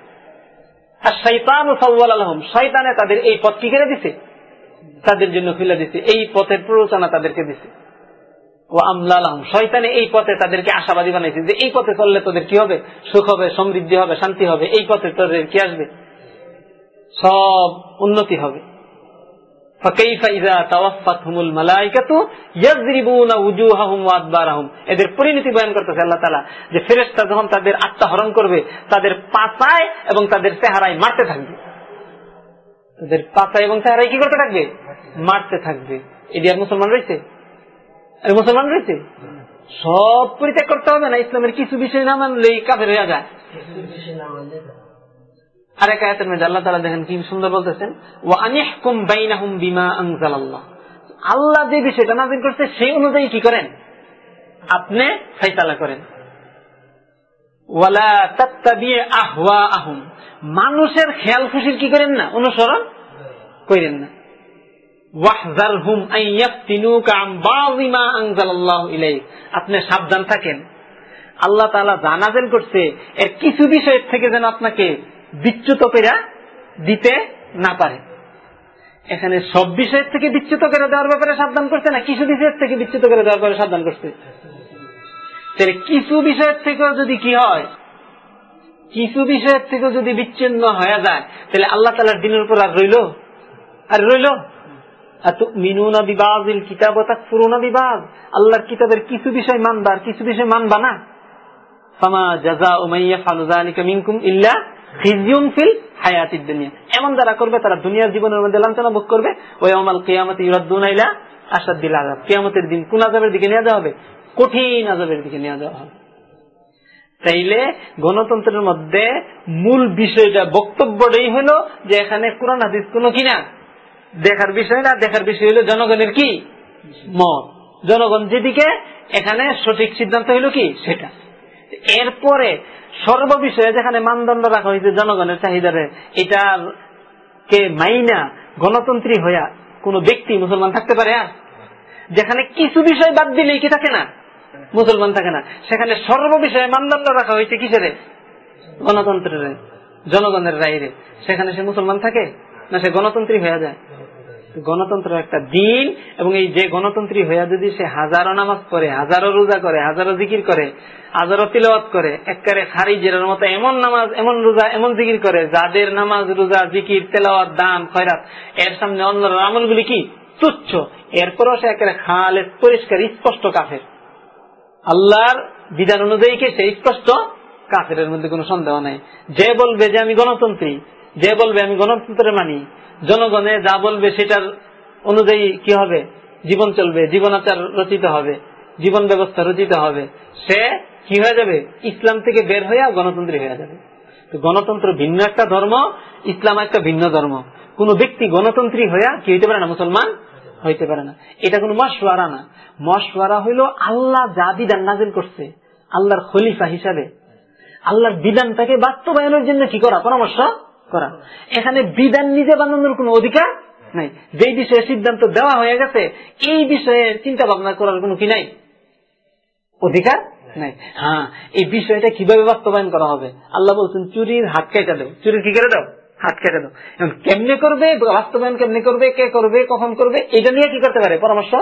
আর শৈতান ও সাউল আলহম শৈতানে তাদের এই পথ কি করে দিছে। তাদের জন্য খুলে দিছে। এই পথের প্ররোচনা তাদেরকে দিছে। ও আমলালহম। শয়তানে এই পথে তাদেরকে আশাবাদী বানাইছে যে এই পথে চললে তোদের কি হবে? সুখ হবে, সমৃদ্ধি হবে, শান্তি হবে, এই পথে তোদের কি আসবে? সব উন্নতি হবে। এদের পরিণতি বয়ন করতেছে আল্লাহ তালা যে ফেরেস্তা যখন তাদের আত্মা হরণ করবে, তাদের পাতায় এবং তাদের চেহারায় মারতে থাকবে। তাদের পাচায় এবং চেহারায় কি করতে থাকবে? মারতে থাকবে। এটি আর মুসলমান রয়েছে? মুসলমান রয়েছে? সব পরিত্যাগ করতে হবে না ইসলামের কিছু বিষয় না মানলেই কাফের হয়ে যায়। আরেক আয়াতের মধ্যে আল্লাহ তালা দেখেন কি সুন্দর বলতেছেন ও আনিহকুম বাইনাহুম বিমা আল্লাহ আল্লাহ যে বিষয়টা নাজিল করছে সেই অনুযায়ী কি করেন? আপনি ফাইসালা করেন। ওয়ালা তাত্তাবিয়ে আহওয়া আহুম মানুষের খেয়াল খুশির কি করেন না? অনুসরণ করেন না। আপনি সাবধান থাকেন। আল্লাহ তালা জানাজেন করছে, এর কিছু বিষয়ের থেকে যেন আপনাকে বিচ্যুত করে দিতে না পারে। এখানে সব বিষয়ের থেকে বিচ্যুত করে দেওয়ার ব্যাপারে সাবধান করছে না কিছু বিষয়ের থেকে বিচ্যুত করে দেওয়ার ব্যাপারে সাবধান করছে? তাহলে কিছু বিষয়ের থেকেও যদি কি হয়, কিছু বিষয়ের থেকেও যদি বিচ্ছিন্ন হয়ে যায়, তাহলে আল্লাহ তালার দিনের উপর আর রইল? আর রইল? আল্লাহর কিতাবের কিছু বিষয় মানবা আর কিছু বিষয় মানবা না। এমন যারা করবে তারা দুনিয়ার জীবনের মধ্যে ভোগ করবে। ওই আসাদ দিল আজাব কেয়ামতের দিন কোন আজাবের দিকে নিয়ে যাওয়া হবে? কঠিন আজাবের দিকে নিয়ে যাওয়া হবে। তাইলে গণতন্ত্রের মধ্যে মূল বিষয়টা বক্তব্যটাই হলো যে এখানে কোরআন হাদিস কোনো কিনা দেখার বিষয় না, দেখার বিষয় হলো জনগণের কি? মত। জনগণ যেদিকে, এখানে সঠিক সিদ্ধান্ত হইল কি? সেটা। এরপরে সর্ববিষয়ে যেখানে মানদণ্ড রাখা হয়েছে জনগণের চাহিদারে এটার কে মাইনা গণতন্ত্রী হইয়া কোন ব্যক্তি মুসলমান থাকতে পারে আর? যেখানে কিছু বিষয় বাদ দিলেই কি থাকে না? মুসলমান থাকে না। সেখানে সর্ববিষয়ে মানদণ্ড রাখা হয়েছে কিসের? গণতন্ত্রের, জনগণের রাইরে সেখানে সে মুসলমান থাকে না, সে গণতন্ত্রী হয়ে যায়। গণতন্ত্র একটা দিন এবং এই যে গণতন্ত্রী হইয়া যদি সে হাজারো নামাজ পড়ে, হাজারো রোজা করে, হাজারো জিকির করে, হাজারো তিলওয়াত করে একবারে খারিজের মতো এমন নামাজ, এমন রোজা, এমন জিকির করে, যাদের নামাজ, রোজা, জিকির, তেলাওয়াত, দান, খয়রাত, এর সামনে অন্য আমলগুলি কি? তুচ্ছ। এরপরও সে একেবারে খালে পরিষ্কার, স্পষ্ট কাফের। আল্লাহর বিধান অনুযায়ী কে সে স্পষ্ট? কাফের মধ্যে কোনো সন্দেহ নাই। যে বলবে যে আমি গণতন্ত্রী, যে বলবে আমি গণতন্ত্রে মানি জনগণে যা বলবে সেটার অনুযায়ী কি হবে? জীবন চলবে, জীবনাচার রচিত হবে, জীবন ব্যবস্থা রচিত হবে। সে কি হয়ে যাবে? ইসলাম থেকে বের হয়ে গণতন্ত্রী হয়ে যাবে। তো গণতন্ত্র ভিন্ন একটা ধর্ম, ইসলাম একটা ভিন্ন ধর্ম। কোন ব্যক্তি গণতন্ত্রী হইয়া কি হইতে পারে না? মুসলমান হইতে পারে না। এটা কোন মশওয়ারা না। মশওয়ারা হইল আল্লাহ যা বিধান নাজিল করছে, আল্লাহর খলিফা হিসাবে। আল্লাহর বিধানটাকে বাস্তবায়নের জন্য কি করা? পরামর্শ করা। এখানে বিধান নিজে বানানোর কোন অধিকার নাই। যে বিষয়ে সিদ্ধান্ত দেওয়া হয়ে গেছে, এই বিষয়ে চিন্তা ভাবনা করার কোন কি নাই? অধিকার নাই। হ্যাঁ এই বিষয়টা কীভাবে বাস্তবায়ন করা হবে? আল্লাহ বলছেন, চুরির হাত কেটে দাও। চুরির কি করে দাও? হাত কেটে দাও। এখন কেমনে করবে, বাস্তবায়ন কেমনে করবে, কে করবে, কখন করবে, এটা নিয়ে কি করতে পারে? পরামর্শ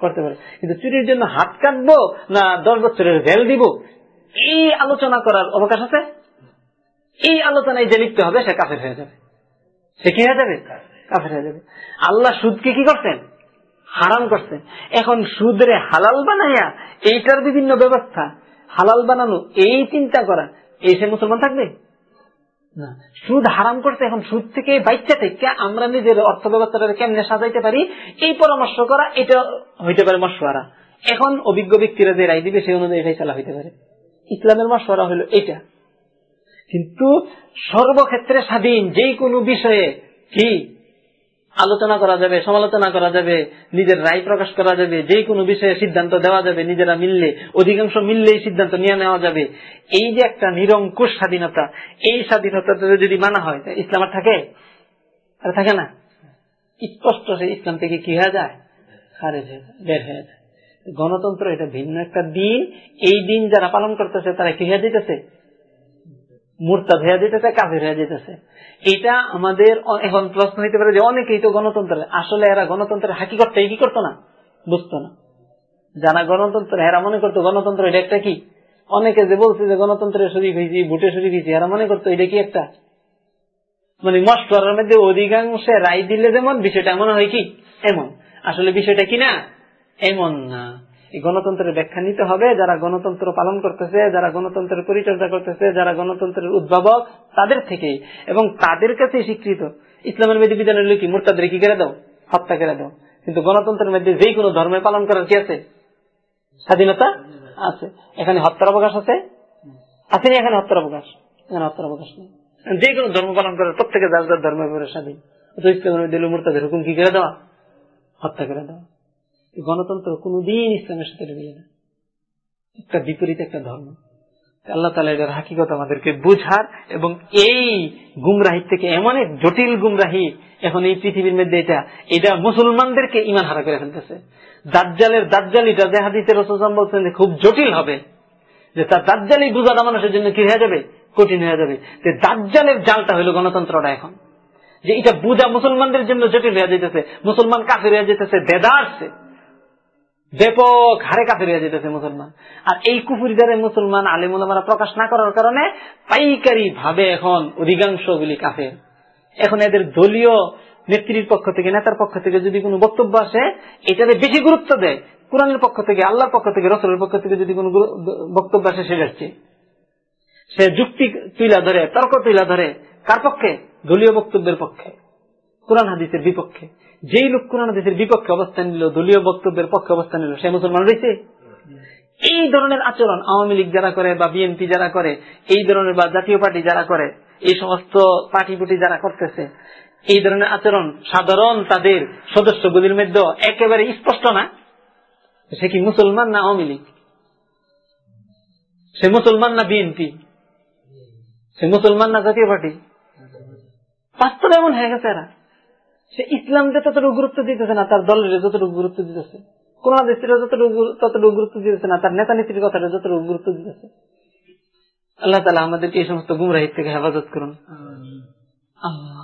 করতে পারে। কিন্তু চুরির জন্য হাত কাটবো না দশ বছরের রেল দিব? এই আলোচনা করার অবকাশ আছে? এই আলোচনায় যে লিখতে হবে সে কাফের হয়ে যাবে। সে কি হয়ে যাবে? কাফের হয়ে যাবে। আল্লাহ সুদকে কি করছেন? হারাম করছেন। এখন সুদরে হালাল বানাইয়া এইটার বিভিন্ন ব্যবস্থা, হালাল বানানো, এই চিন্তা করা, এই সে মুসলমান থাকবে? না। সুদ হারাম করছে, এখন সুদ থেকে বাচ্চা থেকে আমরা নিজের অর্থ ব্যবস্থাটা কেমনে সাজাইতে পারি? এই পরামর্শ করা, এটা হইতে পারে মশওয়ারা। এখন অভিজ্ঞ ব্যক্তিরা যে রায় দিবে, সেই অনুযায়ী চালা হইতে পারে। ইসলামের মশওয়ারা হলো এটা কিন্তু সর্বক্ষেত্রে স্বাধীন যে কোনো বিষয়ে কি আলোচনা করা যাবে, সমালোচনা করা যাবে, নিজের রায় প্রকাশ করা যাবে যে কোনো বিষয়ে সিদ্ধান্ত দেওয়া যাবে, নিজেরা মিললে, অধিকাংশ মিললেই সিদ্ধান্ত নিয়ে নেওয়া যাবে। এই যে একটা নিরঙ্কুশ স্বাধীনতা, এই স্বাধীনতাটা যদি মানা হয় ইসলাম আর থাকে? আর থাকে না। স্পষ্ট সে ইসলাম থেকে কি হয়ে যায়? হয়ে যায়, বের হয়ে যায়। গণতন্ত্র এটা ভিন্ন একটা দিন। এই দিন যারা পালন করতেছে, তারা কি হয়ে যেতেছে মূর্তা হয়ে যেতেছে, কাফের হয়ে যেতেছে। এটা আমাদের এখন প্রশ্ন হইতে পারে যে অনেকেই তো গণতন্ত্রের, আসলে এরা গণতন্ত্রের হাকিকতটা কি করতো না? বুঝতো না। যারা গণতন্ত্র এরা মনে করতো গণতন্ত্র এটা একটা কি? অনেকে যে বলছে যে গণতন্ত্রের শরীর হয়েছি ভোটে শরীর হয়েছি এরা মনে করতো এটা কি একটা? মানে মস্করার মধ্যে অধিকাংশে রায় দিলে যেমন, বিষয়টা এমন হয় কি? এমন। আসলে বিষয়টা কি না? এমন না। গণতন্ত্রের ব্যাখ্যা নিতে হবে। যারা গণতন্ত্র পালন করতেছে, যারা গণতন্ত্রের পরিচর্যা করতেছে, যারা গণতন্ত্রের উদ্ভাবক, তাদের থেকে এবং তাদের কাছে স্বীকৃত। ইসলামের মধ্যে বিধান হলো কি? মোরতাদের কি করে দাও? হত্যা করে দাও। কিন্তু গণতন্ত্রের মধ্যে যে কোনো ধর্মের পালন করার কি আছে? স্বাধীনতা আছে। এখানে হত্যার অবকাশ আছে? আসেনি এখানে হত্যার অবকাশ? এখানে হত্যার অবকাশ নেই। যে কোনো ধর্ম পালন করার প্রত্যেকে যার যার ধর্মের ব্যাপারে স্বাধীন। ইসলামের মধ্যে মোরতাদের হুকুম কি করে দেওয়া? হত্যা করে দেওয়া। গণতন্ত্র কোনদিন ইসলামের সাথে লেগে না। একটা বিপরীত একটা ধর্ম। আল্লাহ তালা এটার হাকিকত আমাদেরকে বুঝার এবং এই গুমরাহি থেকে এমন এক জটিল গুমরাহি এখন এই পৃথিবীর মধ্যে এটা এটা মুসলমানদেরকে ইমান হারা করে ফেলতেছে। দাজ্জালের দাজ্জালিটা যে হাদিসে রসুলাম বলছেন যে খুব জটিল হবে। যে তার দাজ্জালি বুঝাটা মানুষের জন্য কি হয়ে যাবে? কঠিন হয়ে যাবে। যে দাজ্জালের জালটা হইল গণতন্ত্রটা এখন। যে এটা বুঝা মুসলমানদের জন্য জটিল হয়ে যেতেছে মুসলমান কাফের হয়ে যেতেছে দেদারছে ব্যাপক হারে কাফের হয়ে যেতেছে মুসলমান। আর এই কুফুরিদারে মুসলমান আলিমুলামারা প্রকাশ না করার কারণে পাইকারি ভাবে এখন অধিকাংশ গুলি কাফের। এখন এদের দলীয় নেত্রীর পক্ষ থেকে, নেতার পক্ষ থেকে যদি কোনো বক্তব্য আসে এটাতে বেশি গুরুত্ব দেয়। কোরআনের পক্ষ থেকে, আল্লাহর পক্ষ থেকে, রসলের পক্ষ থেকে যদি কোনো বক্তব্য আসে, সে যাচ্ছে। সে যুক্তি তুইলা ধরে, তর্ক তুইলা ধরে, কার পক্ষে? দলীয় বক্তব্যের পক্ষে। কোরআন হাদিসের বিপক্ষে। যেই লোক কোরআন হাদিসের বিপক্ষে অবস্থান নিল, দলীয় বক্তব্যের পক্ষে অবস্থান নিল, সে মুসলমান রয়েছে? এই ধরনের আচরণ আওয়ামী লীগ যারা করে বা বিএনপি যারা করে, এই ধরনের বা জাতীয় পার্টি যারা করে, এই সমস্ত পার্টি পুটি যারা করতেছে, এই ধরনের আচরণ সাধারণ তাদের সদস্যগুলির মধ্যে একেবারে স্পষ্ট না? সে কি মুসলমান না আওয়ামী লীগ? সে মুসলমান না বিএনপি? সে মুসলমান না জাতীয় পার্টি? বাস্তব এমন হয়ে গেছে এরা। সে ইসলামকে ততটুকু গুরুত্ব দিতেছে না তার দলের যতটুকু গুরুত্ব দিতেছে কোন দেশের যতটুকু ততটুকু গুরুত্ব দিতেছে না তার নেতা নেত্রীর কথাটা যতটুকু গুরুত্ব দিতেছে। আল্লাহ তালা আমাদেরকে এই সমস্ত গুমরাহির থেকে হেফাজত করুন। আল্লাহ।